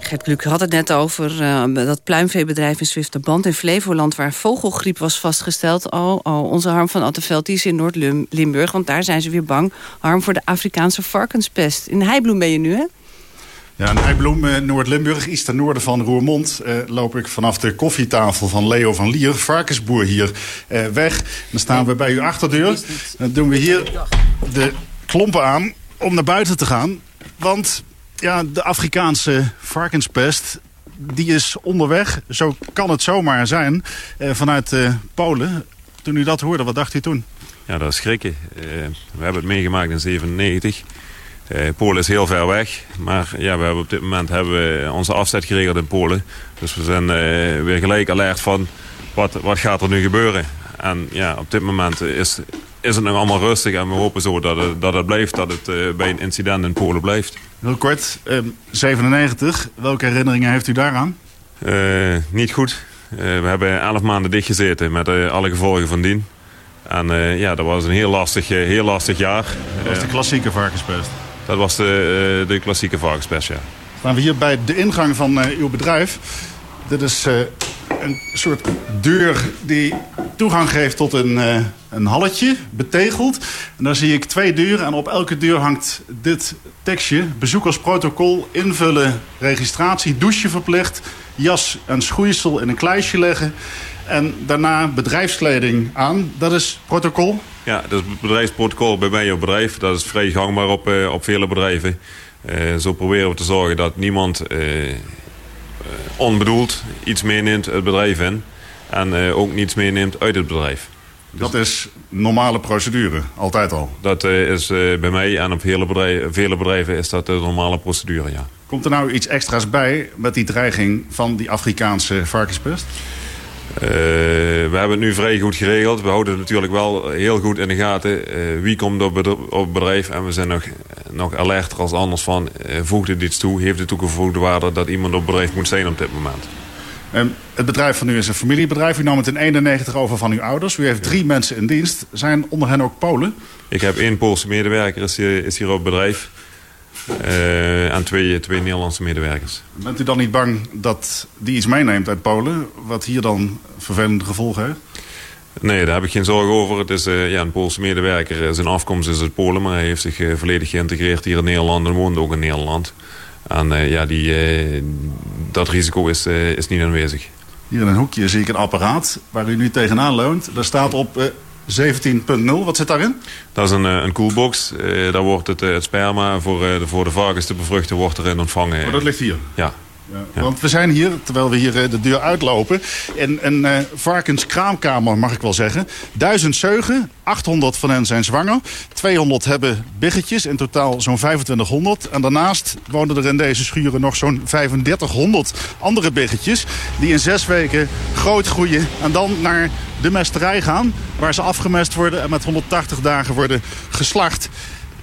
Gert Kluk had het net over uh, dat pluimveebedrijf in Zwifterband in Flevoland... waar vogelgriep was vastgesteld. Oh, oh onze Harm van Attenveld die is in Noord-Limburg... want daar zijn ze weer bang. Harm voor de Afrikaanse varkenspest. In Heibloem ben je nu, hè? Ja, in Heibloem, uh, Noord-Limburg, iets ten noorden van Roermond... Uh, loop ik vanaf de koffietafel van Leo van Lier, varkensboer hier, uh, weg. Dan staan we bij uw achterdeur. Dan doen we hier de klompen aan om naar buiten te gaan. Want ja, de Afrikaanse varkenspest, die is onderweg. Zo kan het zomaar zijn, vanuit Polen. Toen u dat hoorde, wat dacht u toen? Ja, dat is schrikken. we hebben het meegemaakt in 97... Uh, Polen is heel ver weg, maar ja, we hebben op dit moment hebben we onze afzet geregeld in Polen. Dus we zijn uh, weer gelijk alert van wat, wat gaat er nu gebeuren. En ja, op dit moment is, is het nog allemaal rustig en we hopen zo dat het, dat het blijft, dat het uh, bij een incident in Polen blijft. Heel kort, 97, welke herinneringen heeft u daaraan? niet goed. we hebben elf maanden dichtgezeten met alle gevolgen van dien. En ja, dat was een heel lastig, heel lastig jaar. Dat was de klassieke varkenspest. Dat was de, uh, de klassieke varkenspest, ja. Staan we hier bij de ingang van uh, uw bedrijf. Dit is uh, een soort deur die toegang geeft tot een, een halletje, betegeld. En daar zie ik twee deuren en op elke deur hangt dit tekstje. Bezoekersprotocol, invullen, registratie, douche verplicht... jas en schoeisel in een kluisje leggen... En daarna bedrijfskleding aan. Dat is protocol? Ja, dat is bedrijfsprotocol bij mij op bedrijf. Dat is vrij gangbaar op, uh, op vele bedrijven. Uh, zo proberen we te zorgen dat niemand uh, onbedoeld iets meeneemt het bedrijf in. En ook niets meeneemt uit het bedrijf. Dus dat is normale procedure, altijd al? Dat is bij mij en op vele bedrijven, vele bedrijven is dat de normale procedure, ja. Komt er nou iets extra's bij met die dreiging van die Afrikaanse varkenspest? Uh, we hebben het nu vrij goed geregeld. We houden het natuurlijk wel heel goed in de gaten. Uh, wie komt op het bedrijf? En we zijn nog, nog alerter als anders van. Uh, voegt het iets toe? Heeft het toegevoegde waarde dat iemand op het bedrijf moet zijn op dit moment? Um, het bedrijf van u is een familiebedrijf. U nam het in 91 over van uw ouders. U heeft drie mensen in dienst. Zijn onder hen ook Polen? Ik heb één Poolse medewerker, is hier, is hier op het bedrijf. Uh, en twee, twee Nederlandse medewerkers. Bent u dan niet bang dat die iets meeneemt uit Polen... wat hier dan vervelende gevolgen heeft? Nee, daar heb ik geen zorgen over. Het is uh, ja, een Poolse medewerker. Zijn afkomst is uit Polen, maar hij heeft zich uh, volledig geïntegreerd hier in Nederland... en woont ook in Nederland. En ja, die, dat risico is, is niet aanwezig. Hier in een hoekje zie ik een apparaat waar u nu tegenaan leunt. Daar staat op 17.0. Wat zit daarin? Dat is een, een koelbox. Uh, daar wordt het, het sperma voor, de, voor de varkens te bevruchten wordt erin ontvangen. Oh, dat ligt hier? Ja. Ja. Want we zijn hier, terwijl we hier de deur uitlopen... in een uh, varkenskraamkamer, mag ik wel zeggen. Duizend zeugen, 800 van hen zijn zwanger. 200 hebben biggetjes, in totaal zo'n 2500. En daarnaast wonen er in deze schuren nog zo'n 3500 andere biggetjes... die in zes weken groot groeien en dan naar de mesterij gaan... waar ze afgemest worden en met 180 dagen worden geslacht...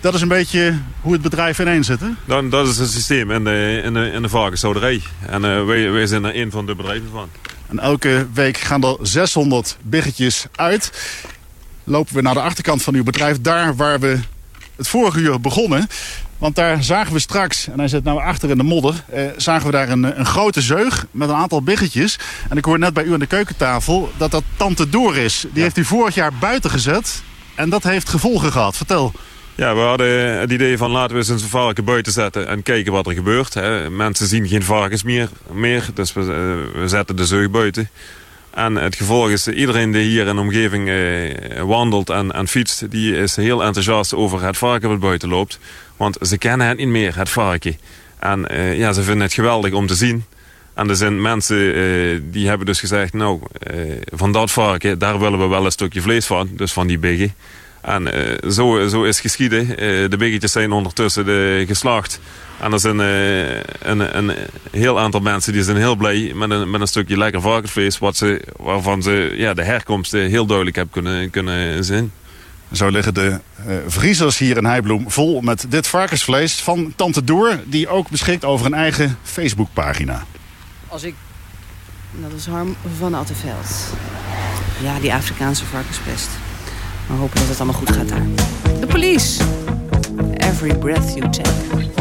Dat is een beetje hoe het bedrijf ineen zit, hè? Dan, dat is het systeem in de, in de, in de varkenshouderij. En uh, wij, wij zijn er een van de bedrijven van. En elke week gaan er 600 biggetjes uit. Lopen we naar de achterkant van uw bedrijf. Daar waar we het vorige uur begonnen. Want daar zagen we straks, en hij zit nou achter in de modder... Eh, zagen we daar een, een grote zeug met een aantal biggetjes. En ik hoor net bij u aan de keukentafel dat dat tante Door is. Die ja. heeft u vorig jaar buiten gezet. En dat heeft gevolgen gehad. Vertel. Ja, we hadden het idee van laten we eens een varken buiten zetten en kijken wat er gebeurt. Hè. Mensen zien geen varkens meer, meer dus we, we zetten de zeug buiten. En het gevolg is, iedereen die hier in de omgeving eh, wandelt en, en fietst... die is heel enthousiast over het varken wat buiten loopt. Want ze kennen het niet meer, het varken. En eh, ja, ze vinden het geweldig om te zien. En er zijn mensen eh, die hebben dus gezegd... nou, eh, van dat varken, daar willen we wel een stukje vlees van. Dus van die biggen. En eh, zo, zo is geschieden. Eh, de biggetjes zijn ondertussen de, geslacht. En er zijn een, een heel aantal mensen die zijn heel blij met een, met een stukje lekker varkensvlees... Wat ze, waarvan ze ja, de herkomst heel duidelijk hebben kunnen, kunnen zien. Zo liggen de vriezers hier in Heibloem vol met dit varkensvlees van Tante Doer... die ook beschikt over een eigen Facebookpagina. Als ik... Dat is Harm van Attenveld. Ja, die Afrikaanse varkenspest. We hopen dat het allemaal goed gaat daar. De police. Every breath you take.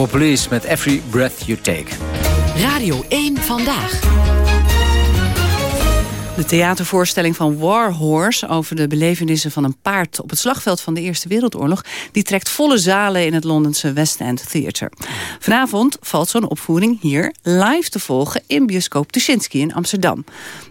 Oude police met Every Breath You Take. Radio 1 Vandaag. De theatervoorstelling van War Horse over de belevenissen van een paard op het slagveld van de Eerste Wereldoorlog, die trekt volle zalen in het Londense West End Theatre. Vanavond valt zo'n opvoering hier live te volgen in bioscoop Tuschinski in Amsterdam.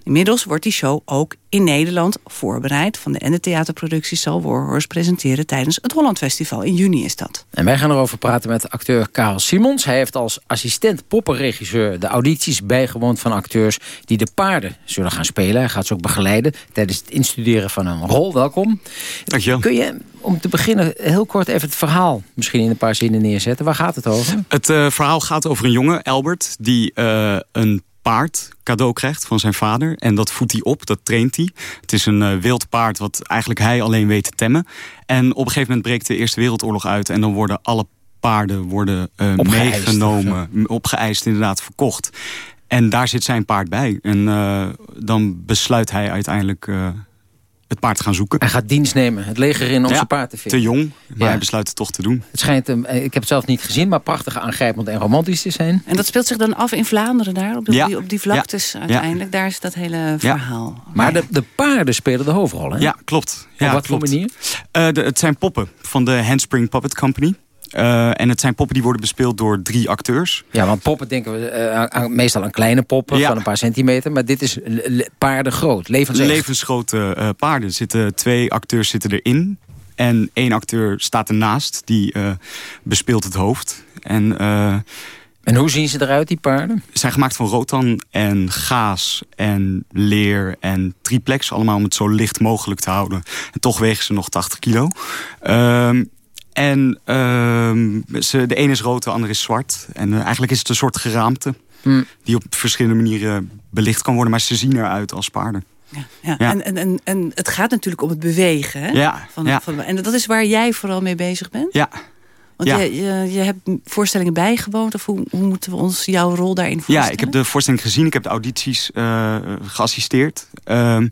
Inmiddels wordt die show ook in Nederland voorbereid. Van de Ende Theaterproductie zal War Horse presenteren tijdens het Holland Festival. In juni is dat. En wij gaan erover praten met acteur Karel Simons. Hij heeft als assistent poppenregisseur de audities bijgewoond van acteurs die de paarden zullen gaan spelen. Hij gaat ze ook begeleiden tijdens het instuderen van een rol. Welkom. Dankjewel. Kun je om te beginnen heel kort even het verhaal misschien in een paar zinnen neerzetten? Waar gaat het over? Het eh, verhaal gaat over een jongen, Albert, die eh, een paard cadeau krijgt van zijn vader. En dat voedt hij op, dat traint hij. Het is een eh, wild paard wat eigenlijk hij alleen weet te temmen. En op een gegeven moment breekt de Eerste Wereldoorlog uit... en dan worden alle paarden worden, Opgeëist, meegenomen, opgeëist inderdaad, verkocht. En daar zit zijn paard bij. En dan besluit hij uiteindelijk het paard gaan zoeken. Hij gaat dienst nemen, het leger in om Ja, zijn paard te vinden. Te jong, maar Ja. hij besluit het toch te doen. Het schijnt, hem, eh, ik heb het zelf niet gezien, maar prachtig aangrijpend en romantisch te zijn. En dat speelt zich dan af in Vlaanderen daar, op, de, Ja. die, op die vlaktes Ja. uiteindelijk. Daar is dat hele verhaal. Maar de, de paarden spelen de hoofdrol, hè? Ja, klopt. Op Ja, wat voor manier? Eh, de, het zijn poppen van de Handspring Puppet Company. Eh, en het zijn poppen die worden bespeeld door drie acteurs. Ja, want poppen denken we eh, aan- meestal aan kleine poppen Ja. van een paar centimeter. Maar dit is paarden groot, levensecht. Levensgrote eh, paarden. Zitten, twee acteurs zitten erin. En één acteur staat ernaast. Die bespeelt het hoofd. En, en hoe zien ze eruit, die paarden? Ze zijn gemaakt van rotan en gaas en leer en triplex. Allemaal om het zo licht mogelijk te houden. En toch wegen ze nog 80 kilo. Ehm, en ehm, ze, de ene is rood, de andere is zwart. En eh, eigenlijk is het een soort geraamte. Hmm. Die op verschillende manieren belicht kan worden. Maar ze zien eruit als paarden. Ja, Ja. En, en, en, en het gaat natuurlijk om het bewegen. Hè? Ja, Van, ja. Van, en dat is waar jij vooral mee bezig bent? Ja. Want Ja. je, je, je hebt voorstellingen bijgewoond. Of hoe, hoe moeten we ons jouw rol daarin voorstellen? Ja, ik heb de voorstelling gezien. Ik heb de audities eh, geassisteerd. Ehm,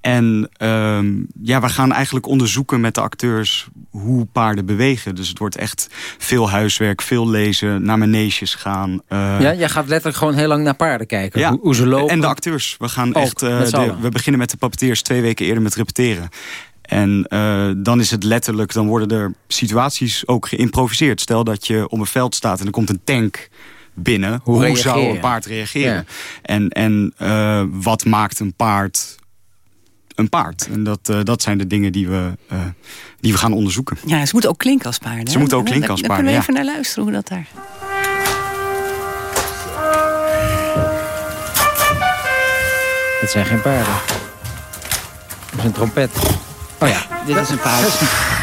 en ehm, ja, we gaan eigenlijk onderzoeken met de acteurs hoe paarden bewegen. Dus het wordt echt veel huiswerk, veel lezen, naar maneges gaan. eh, ja, jij gaat letterlijk gewoon heel lang naar paarden kijken. ja, Hoe, hoe ze lopen. En de acteurs. We gaan Ook, echt. eh, de- we beginnen met de puppeteers twee weken eerder met repeteren. En eh, dan is het letterlijk, dan worden er situaties ook geïmproviseerd. Stel dat je op een veld staat en er komt een tank binnen. Hoe zou een paard reageren? Ja. En, en wat maakt een paard een paard? En dat, eh, dat zijn de dingen die we, eh, die we gaan onderzoeken. Ja, ze moeten ook klinken als paarden. Ze hè? moeten ook klinken als daar paarden, kunnen we ja. even naar luisteren hoe dat daar... Dat zijn geen paarden. Dat is een trompet. Oh ja, Dit is een paard.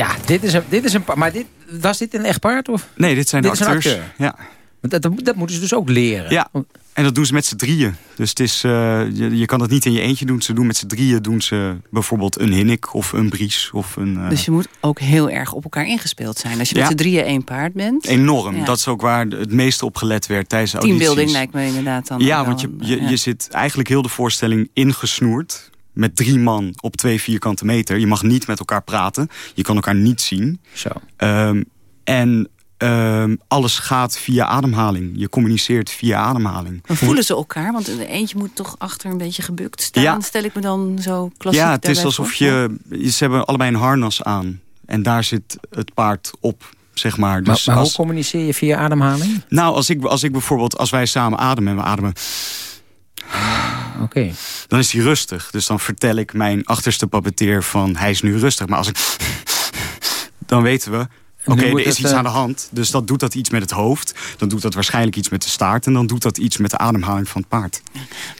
Ja, dit is een, dit is een paard. Maar dit, was dit een echt paard? Of? Nee, dit zijn Dit de is een acteurs. acteur. Ja. Dat, dat, dat moeten ze dus ook leren. Ja, en dat doen ze met z'n drieën. Dus het is, eh, je, je kan het niet in je eentje doen. Ze doen met z'n drieën doen ze bijvoorbeeld een hinnik of een bries. Of een, eh, Dus je moet ook heel erg op elkaar ingespeeld zijn. Als je met z'n drieën één paard bent. Enorm. Ja. Dat is ook waar het meeste op gelet werd tijdens de audities. Teambuilding lijkt me inderdaad dan. Ja, want je, een- je, ja. je zit eigenlijk heel de voorstelling ingesnoerd. Met drie man op twee vierkante meter. Je mag niet met elkaar praten. Je kan elkaar niet zien. Zo. Ehm, en ehm, alles gaat via ademhaling. Je communiceert via ademhaling. Voelen ze elkaar, want de eentje moet toch achter een beetje gebukt staan. Ja. Stel ik me dan zo klassiek ja, het is alsof voor? je... Ze hebben allebei een harnas aan. En daar zit het paard op, zeg maar. Maar, Dus maar als, hoe communiceer je via ademhaling? nou, als ik, als ik bijvoorbeeld... Als wij samen ademen en we ademen... Oké. Dan is hij rustig. Dus dan vertel ik mijn achterste puppeteer van... hij is nu rustig. Maar als ik... dan weten we... Oké, er is het, iets eh, aan de hand. Dus dat doet dat iets met het hoofd. Dan doet dat waarschijnlijk iets met de staart. En dan doet dat iets met de ademhaling van het paard.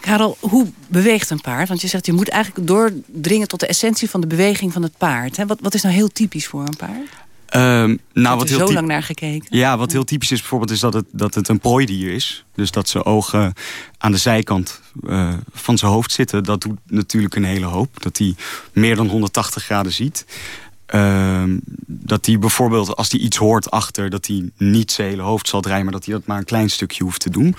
Karel, hoe beweegt een paard? Want je zegt, je moet eigenlijk doordringen tot de essentie van de beweging van het paard. Hè? Wat, wat is nou heel typisch voor een paard? Ehm, nou, wat heel zo lang naar gekeken. Ja, wat heel typisch is bijvoorbeeld is dat het, dat het een prooidier is. Dus dat zijn ogen aan de zijkant eh, van zijn hoofd zitten. Dat doet natuurlijk een hele hoop. Dat hij meer dan 180 graden ziet. Ehm, dat hij bijvoorbeeld, als hij iets hoort achter... dat hij niet zijn hele hoofd zal draaien... maar dat hij dat maar een klein stukje hoeft te doen.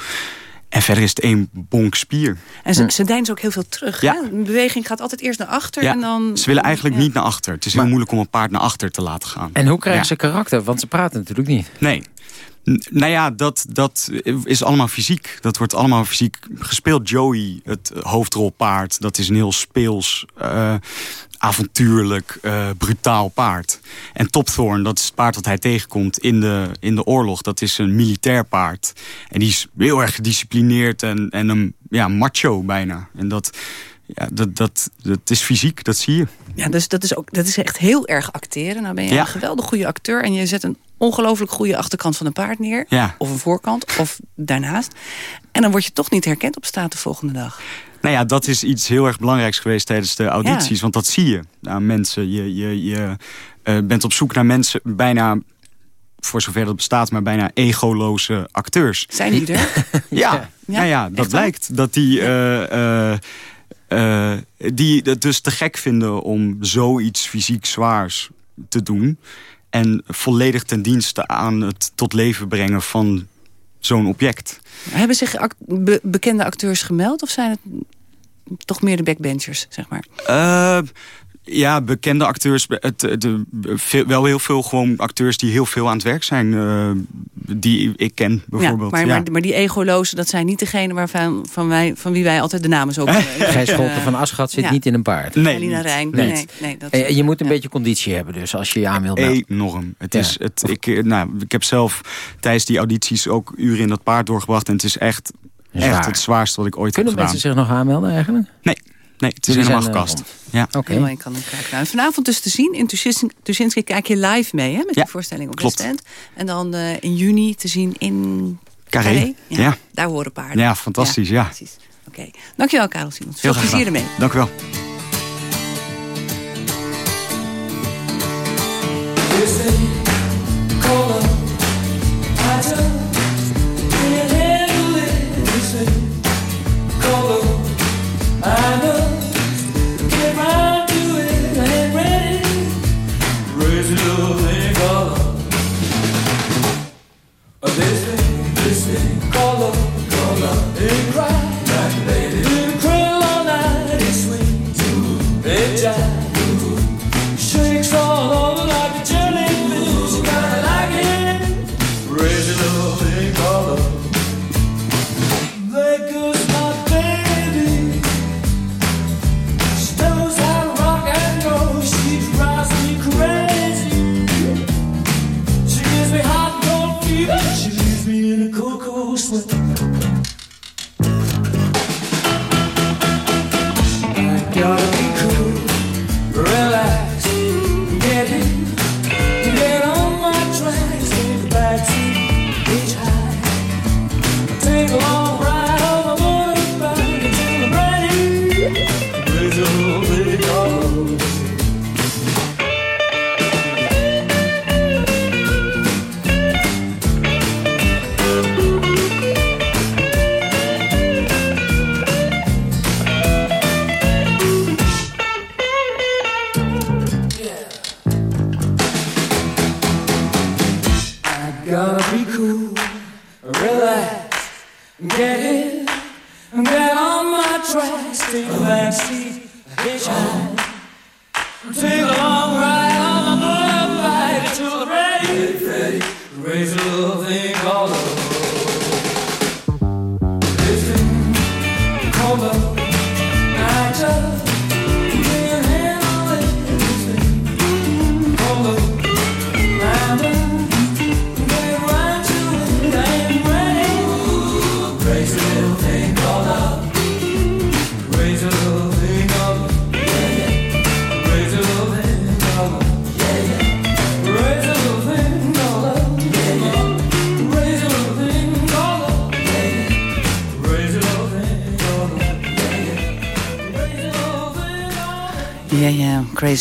En verder is het één bonk spier. En ze, ze deinzen ook heel veel terug. Ja. Hè? Een beweging gaat altijd eerst naar achter. Ja, En dan, ze willen eigenlijk ja. niet naar achter. Het is heel moeilijk om een paard naar achter te laten gaan. En hoe krijgen Ja. ze karakter? Want ze praten natuurlijk niet. Nee. Nou ja, dat, dat is allemaal fysiek. Dat wordt allemaal fysiek gespeeld. Joey, het hoofdrolpaard, dat is een heel speels, eh, avontuurlijk, eh, brutaal paard. En Topthorn, dat is het paard dat hij tegenkomt in de, in de oorlog. Dat is een militair paard. En die is heel erg gedisciplineerd en, en een ja, macho bijna. En dat, ja, dat, dat, dat is fysiek, dat zie je. Ja, dus dat is, ook, dat is echt heel erg acteren. Nou ben je Ja. een geweldig goede acteur. En je zet een ongelooflijk goede achterkant van een paard neer. Ja. Of een voorkant, of daarnaast. En dan word je toch niet herkend op straat de volgende dag. Nou ja, dat is iets heel erg belangrijks geweest tijdens de audities. Ja. Want dat zie je aan mensen. Je, je, je eh, bent op zoek naar mensen bijna, voor zover dat bestaat... maar bijna egoloze acteurs. Zijn die er? Ja, ja. ja, dat echt blijkt. Dat die, eh, eh, die het dus te gek vinden om zoiets fysiek zwaars te doen. En volledig ten dienste aan het tot leven brengen van zo'n object. Hebben zich act- be- bekende acteurs gemeld? Of zijn het toch meer de backbenchers, zeg maar? Eh, ja, bekende acteurs. Het, de, veel, wel heel veel gewoon acteurs die heel veel aan het werk zijn. eh, die ik ken bijvoorbeeld. Ja, maar, Ja. Maar, maar die egolozen, dat zijn niet degene waarvan, van, wij, van wie wij altijd de namen zo Gijs Scholten van Aschat zit ja. niet in een paard. Nee, Alina. Rijn. Nee. Nee, nee, dat, Eh, je moet een beetje conditie hebben dus, als je je aan wilt melden. Enorm. Het Ja. is, het, ik, eh, nou, ik heb zelf tijdens die audities ook uren in dat paard doorgebracht. En het is echt, Zwaar. echt het zwaarste wat ik ooit Kunnen heb gedaan. mensen zich nog aanmelden eigenlijk? Nee, nee het is Jullie helemaal zijn, eh, gekast. Ja. Oké. Helemaal in kan en kruik. Nou, vanavond dus te zien. In Tuschinski- kijk je live mee hè, met Ja, die voorstelling op klopt. West End. En dan eh, in juni te zien in Carré. Ja. Daar horen paarden. Ja, fantastisch, ja. Precies. Oké. Dankjewel Karel Simons. Heel Veel graag plezier ermee. Dank u wel.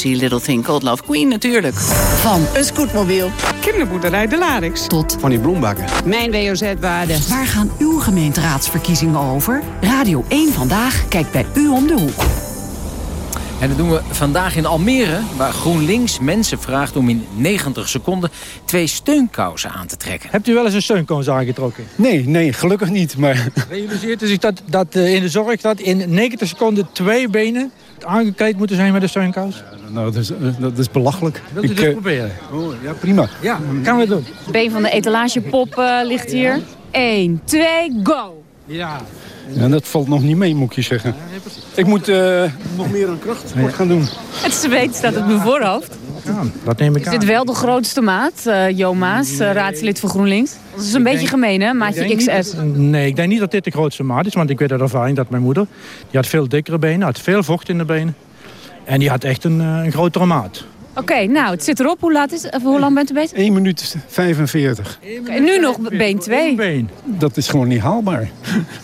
Little Thing Called Love. Queen natuurlijk. Van een scootmobiel. Kinderboerderij De Larix. Tot Van die bloembakken. Mijn WOZ-waarde. waar gaan uw gemeenteraadsverkiezingen over? Radio 1 Vandaag kijkt bij u om de hoek. En dat doen we vandaag in Almere, waar GroenLinks mensen vraagt om in 90 seconden twee steunkousen aan te trekken. Hebt u wel eens een steunkous aangetrokken? Nee, nee, gelukkig niet. Maar... Realiseert u zich dat, dat eh, in de zorg dat in 90 seconden twee benen aangekleed moeten zijn met een steunkous? nou, dat is, dat is belachelijk. Wilt u Ik, dit eh, proberen? Oh, ja, prima. Ja, gaan we doen. Been van de etalagepop eh, ligt hier. 1, 2, go! Ja. Ja, dat valt nog niet mee, moet ik je zeggen. Ik moet eh, nog meer aan krachtsport gaan doen. Het is te weten staat op mijn voorhoofd. Ja, dat neem ik Is aan. dit wel de grootste maat, eh Jo Maas, eh, raadslid voor GroenLinks? Dat is een beetje gemeen, hè? Maatje niet XS. nee, ik denk niet dat dit de grootste maat is. Want ik weet uit ervaring dat mijn moeder... die had veel dikkere benen, had veel vocht in de benen. En die had echt een, eh, een grotere maat. Oké, nou, het zit erop. Hoe, laat is, of hoe lang bent u bezig? 1 minuut 45. En nu nog been 2. Dat is gewoon niet haalbaar.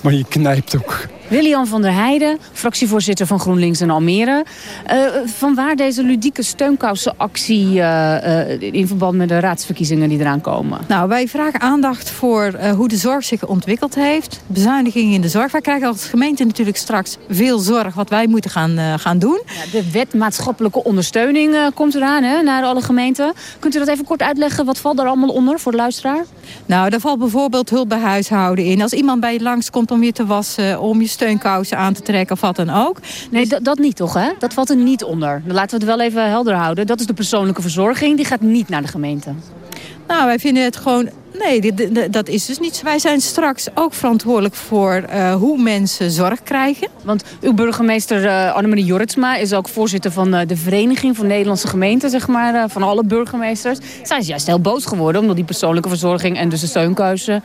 Maar je knijpt ook William van der Heijden, fractievoorzitter van GroenLinks in Almere. Uh, van waar deze ludieke steunkousenactie uh, uh, in verband met de raadsverkiezingen die eraan komen? Nou, wij vragen aandacht voor hoe de zorg zich ontwikkeld heeft. Bezuinigingen in de zorg. Wij krijgen als gemeente natuurlijk straks veel zorg wat wij moeten gaan, gaan doen. Ja, de wet maatschappelijke ondersteuning komt eraan hè, naar alle gemeenten. Kunt u dat even kort uitleggen? Wat valt daar allemaal onder voor de luisteraar? Nou, daar valt bijvoorbeeld hulp bij huishouden in. Als iemand bij je langskomt om je te wassen, om je steunkousen aan te trekken of wat dan ook. Nee, dus... dat niet toch, hè? Dat valt er niet onder. Dan laten we het wel even helder houden. Dat is de persoonlijke verzorging. Die gaat niet naar de gemeente. Nou, wij vinden het gewoon... Nee, dat is dus niet. Wij zijn straks ook verantwoordelijk voor uh, hoe mensen zorg krijgen. Want uw burgemeester uh, Annemarie Jorritsma is ook voorzitter van uh, de Vereniging van Nederlandse Gemeenten, zeg maar, van alle burgemeesters. Zij is juist heel boos geworden omdat die persoonlijke verzorging en dus de steunkeuze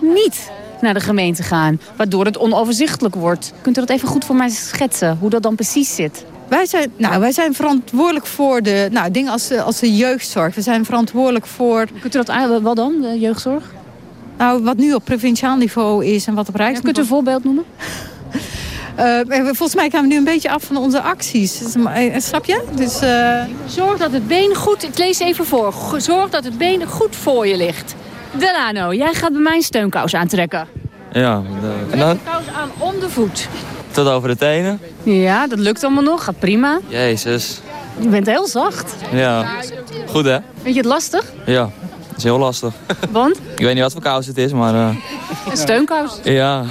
niet naar de gemeente gaan. Waardoor het onoverzichtelijk wordt. Kunt u dat even goed voor mij schetsen, hoe dat dan precies zit? Wij zijn, nou, wij zijn verantwoordelijk voor de nou, dingen als, als de jeugdzorg. We zijn verantwoordelijk voor... Kunt u dat wat dan, de jeugdzorg? Nou, wat nu op provinciaal niveau is en wat op rijksniveau... Ja, kunt u een voorbeeld noemen? Uh, volgens mij gaan we nu een beetje af van onze acties. Snap je? Dus, uh... Zorg dat het been goed... Ik lees even voor. Zorg dat het been goed voor je ligt. Delano, jij gaat bij mij een steunkous aantrekken. Ja. De... En dan... Steunkous aan om de voet. Tot over de tenen. Ja, dat lukt allemaal nog. Gaat prima. Jezus. Je bent heel zacht. Ja. Goed, hè? Vind je het lastig? Ja. Dat is heel lastig. Want? Ik weet niet wat voor kous het is, maar... Uh... Een steunkous? Ja.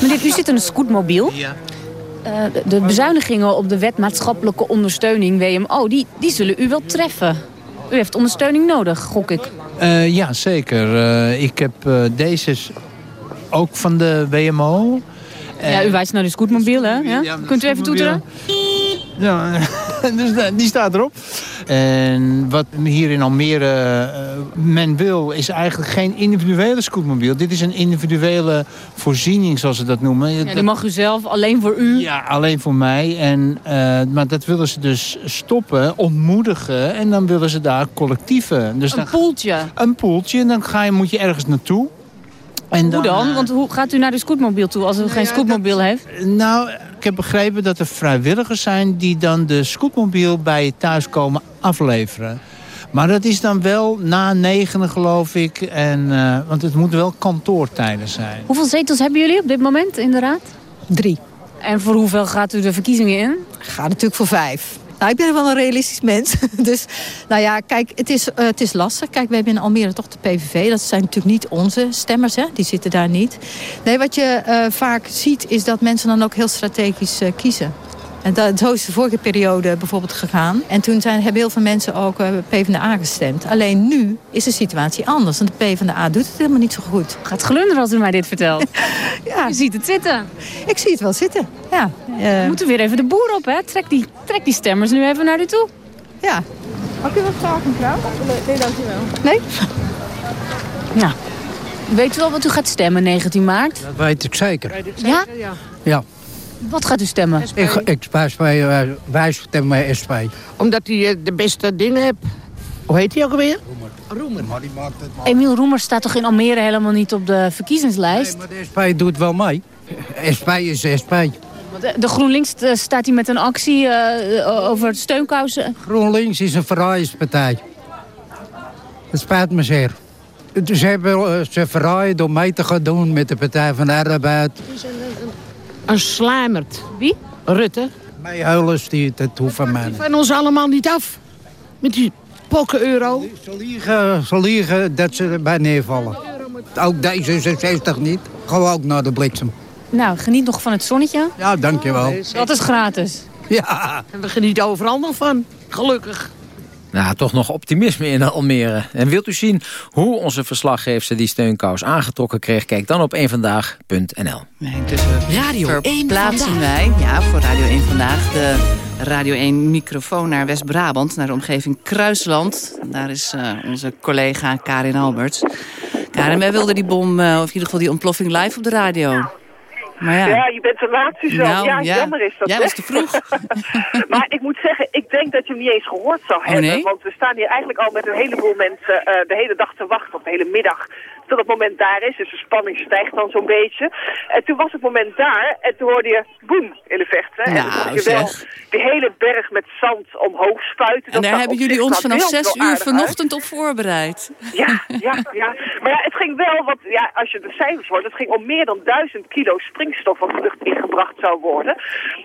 Meneer, u zit in een scootmobiel. Ja. Uh, de bezuinigingen op de wet maatschappelijke ondersteuning, WMO, die, die zullen u wel treffen. U heeft ondersteuning nodig, gok ik. Uh, ja, zeker. Uh, ik heb uh, deze ook van de WMO. Ja, u wijst naar de scootmobiel, hè? Ja? ja Kunt u even toeteren? Ja, dus die staat erop. En wat hier in Almere men wil, is eigenlijk geen individuele scootmobiel. Dit is een individuele voorziening, zoals ze dat noemen. Ja, die mag u zelf, alleen voor u? Ja, alleen voor mij. En, uh, maar dat willen ze dus stoppen, ontmoedigen. En dan willen ze daar collectieven. Dus een poeltje? Een poeltje. En dan ga je, moet je ergens naartoe. En hoe dan? dan? Want hoe gaat u naar de scootmobiel toe als u nou geen ja, scootmobiel dat, heeft? Nou, ik heb begrepen dat er vrijwilligers zijn... die dan de scootmobiel bij je thuis komen afleveren. Maar dat is dan wel na negenen, geloof ik. En, uh, want het moeten wel kantoortijden zijn. Hoeveel zetels hebben jullie op dit moment in de raad? Drie. En voor hoeveel gaat u de verkiezingen in? Gaat natuurlijk voor vijf. Nou, ik ben wel een realistisch mens. Dus, nou ja, kijk, het is, uh, het is lastig. Kijk, we hebben in Almere toch de PVV. Dat zijn natuurlijk niet onze stemmers, hè. Die zitten daar niet. Nee, wat je uh, vaak ziet, is dat mensen dan ook heel strategisch uh, kiezen. En dat, zo is de vorige periode bijvoorbeeld gegaan. En toen zijn, hebben heel veel mensen ook uh, PvdA gestemd. Alleen nu is de situatie anders. Want de PvdA doet het helemaal niet zo goed. Gaat glunderen als u mij dit vertelt. ja. Je ziet het zitten. Ik zie het wel zitten, ja. Uh... We moeten weer even de boer op, hè? Trek die, trek die stemmers nu even naar u toe. Ja. Mag u wat vragen, mevrouw? Nee, dankjewel. Nee? Ja. Weet u wel wat u gaat stemmen 19 maart? Dat weet ik zeker. Weet ik zeker ja? ja? Wat gaat u stemmen? Ik, ik SP, uh, wij stemmen SP. Omdat hij uh, de beste dingen heeft. Hoe heet hij ook alweer? Roemer. Maar die maakt het maar. Emiel Roemer staat toch in Almere helemaal niet op de verkiezingslijst? Nee, maar de SP doet wel mee. SP is SP. De, de GroenLinks staat hier met een actie uh, over steunkousen. GroenLinks is een verraaierspartij. Het spijt me zeer. Ze, hebben, ze verraaien door mee te gaan doen met de Partij van de Arbeid. Een slijmert. Wie? Rutte. Mij huilers die het hoeven mij. van ons allemaal niet af. Met die pokken euro. Ze liegen, ze liegen dat ze erbij neervallen. Ook D66 niet. Gewoon ook naar de bliksem. Nou, geniet nog van het zonnetje. Ja, dankjewel. Dat is gratis. Ja. En we genieten overal nog van. Gelukkig. Nou, toch nog optimisme in Almere. En wilt u zien hoe onze verslaggever die steunkous aangetrokken kreeg? Kijk dan op eenvandaag.nl. Nee, dus Radio 1 plaatsen wij, ja, voor Radio 1 Vandaag, de Radio 1 microfoon naar West-Brabant, naar de omgeving Kruisland. Daar is uh, onze collega Karin Alberts. Karin, wij wilden die bom, uh, of in ieder geval die ontploffing live op de radio. Maar ja. ja, je bent te laat, Suzanne. Nou, ja, ja, jammer is dat. Jij was te vroeg. maar ik moet zeggen, ik denk dat je hem niet eens gehoord zou hebben. Oh, nee? Want we staan hier eigenlijk al met een heleboel mensen uh, de hele dag te wachten, of de hele middag dat het moment daar is. Dus de spanning stijgt dan zo'n beetje. En toen was het moment daar en toen hoorde je boem in de vecht. Hè? en Nou, toen zag je wel de hele berg met zand omhoog spuiten. En Dat daar hebben jullie ons vanaf zes uur uit. vanochtend op voorbereid. Ja, ja, ja. Maar ja, het ging wel, wat, ja, als je de cijfers hoort, het ging om meer dan duizend kilo springstof wat de lucht ingebracht zou worden.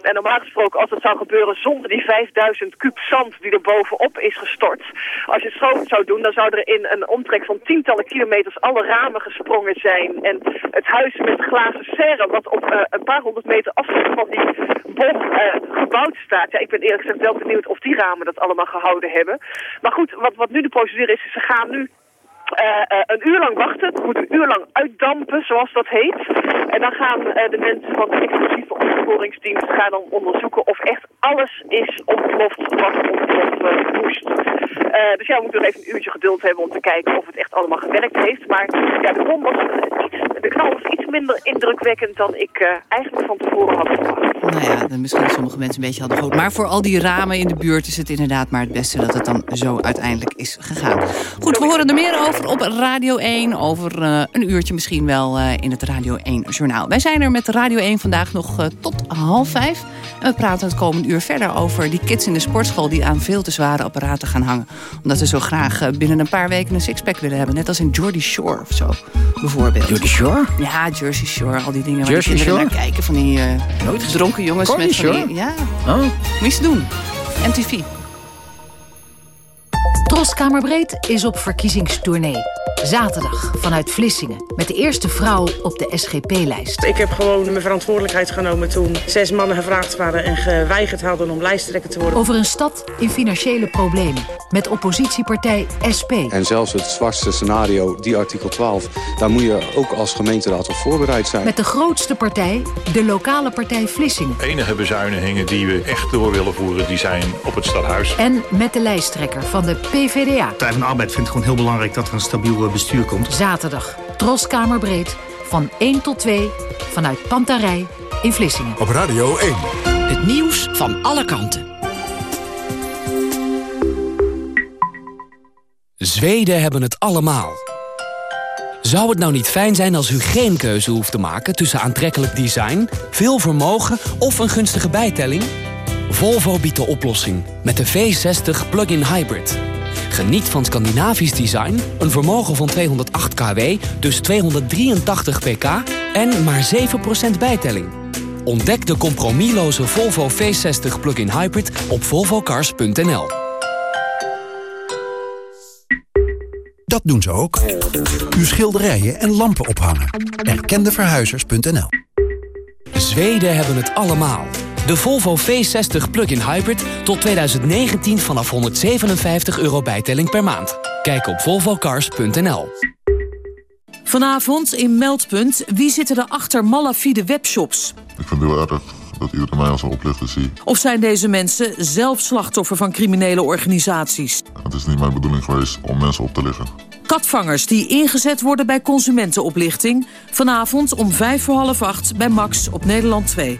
En normaal gesproken, als het zou gebeuren zonder die 5000 kuub zand die er bovenop is gestort. Als je het zo zou doen, dan zou er in een omtrek van tientallen kilometers alle ramen gesprongen zijn. En het huis met glazen serre, wat op eh, een paar honderd meter afstand van die bom eh, gebouwd staat. Ja, ik ben eerlijk gezegd wel benieuwd of die ramen dat allemaal gehouden hebben. Maar goed, wat, wat nu de procedure is, is ze gaan nu een uur lang wachten. Het moet een uur lang uitdampen, zoals dat heet. En dan gaan eh, de mensen van de explosieve opsporingsdienst gaan dan onderzoeken of echt alles is ontploft wat ontploft. Eh, dus ja, we moeten nog even een uurtje geduld hebben om te kijken of het echt allemaal gewerkt heeft. Maar ja, de bom was eh, iets, de knal was iets minder indrukwekkend dan ik eh, eigenlijk van tevoren had verwacht. Nou ja, dan misschien sommige mensen een beetje hadden gehoopt. Maar voor al die ramen in de buurt is het inderdaad maar het beste dat het dan zo uiteindelijk is gegaan. Goed, we horen er meer over op Radio 1. Over eh, een uurtje misschien wel eh, in het Radio 1 journaal. Wij zijn er met Radio 1 vandaag nog eh, tot half vijf. En we praten het komende uur verder over die kids in de sportschool... die aan veel te zware apparaten gaan hangen. Omdat ze zo graag binnen een paar weken een sixpack willen hebben. Net als in Geordie Shore of zo, bijvoorbeeld. Geordie Shore? Ja, Jersey Shore. Al die dingen waar Jersey de kinderen Shore? naar kijken. Van die eh, dronken jongens met van die... Ja, Oh. moet je eens doen. MTV. Troskamerbreed is op verkiezingstournee. Zaterdag vanuit Vlissingen. Met de eerste vrouw op de SGP-lijst. Ik heb gewoon mijn verantwoordelijkheid genomen toen zes mannen gevraagd waren en geweigerd hadden om lijsttrekker te worden. Over een stad in financiële problemen. Met oppositiepartij SP. En zelfs het zwartste scenario, die artikel 12... daar moet je ook als gemeenteraad op voorbereid zijn. Met de grootste partij, de lokale partij Vlissingen. De enige bezuinigingen die we echt door willen voeren, die zijn op het stadhuis. En met de lijsttrekker van de PVDA. Partij van de Arbeid vindt het gewoon heel belangrijk dat er een stabiel eh, bestuur komt. Zaterdag, Troskamerbreed. Van 1 tot 2 vanuit Pantarij in Vlissingen. Op Radio 1. Het nieuws van alle kanten. Zweden hebben het allemaal. Zou het nou niet fijn zijn als u geen keuze hoeft te maken... tussen aantrekkelijk design, veel vermogen of een gunstige bijtelling? Volvo biedt de oplossing met de V60 Plug-in Hybrid. Geniet van Scandinavisch design, een vermogen van 208 kW... dus 283 pk en maar 7% bijtelling. Ontdek de compromisloze Volvo V60 Plug-in Hybrid op volvocars.nl. Dat doen ze ook. Uw schilderijen en lampen ophangen. Erkendeverhuizers.nl Zweden hebben het allemaal. De Volvo V60 Plug-in Hybrid tot 2019 vanaf 157 euro bijtelling per maand. Kijk op volvocars.nl. Vanavond in Meldpunt, wie zitten er achter malafide webshops? Ik vind het heel erg dat iedereen mij als een oplichter ziet. Of zijn deze mensen zelf slachtoffer van criminele organisaties? Het is niet mijn bedoeling geweest om mensen op te liggen. Katvangers die ingezet worden bij consumentenoplichting. Vanavond om vijf voor half acht bij Max op Nederland 2.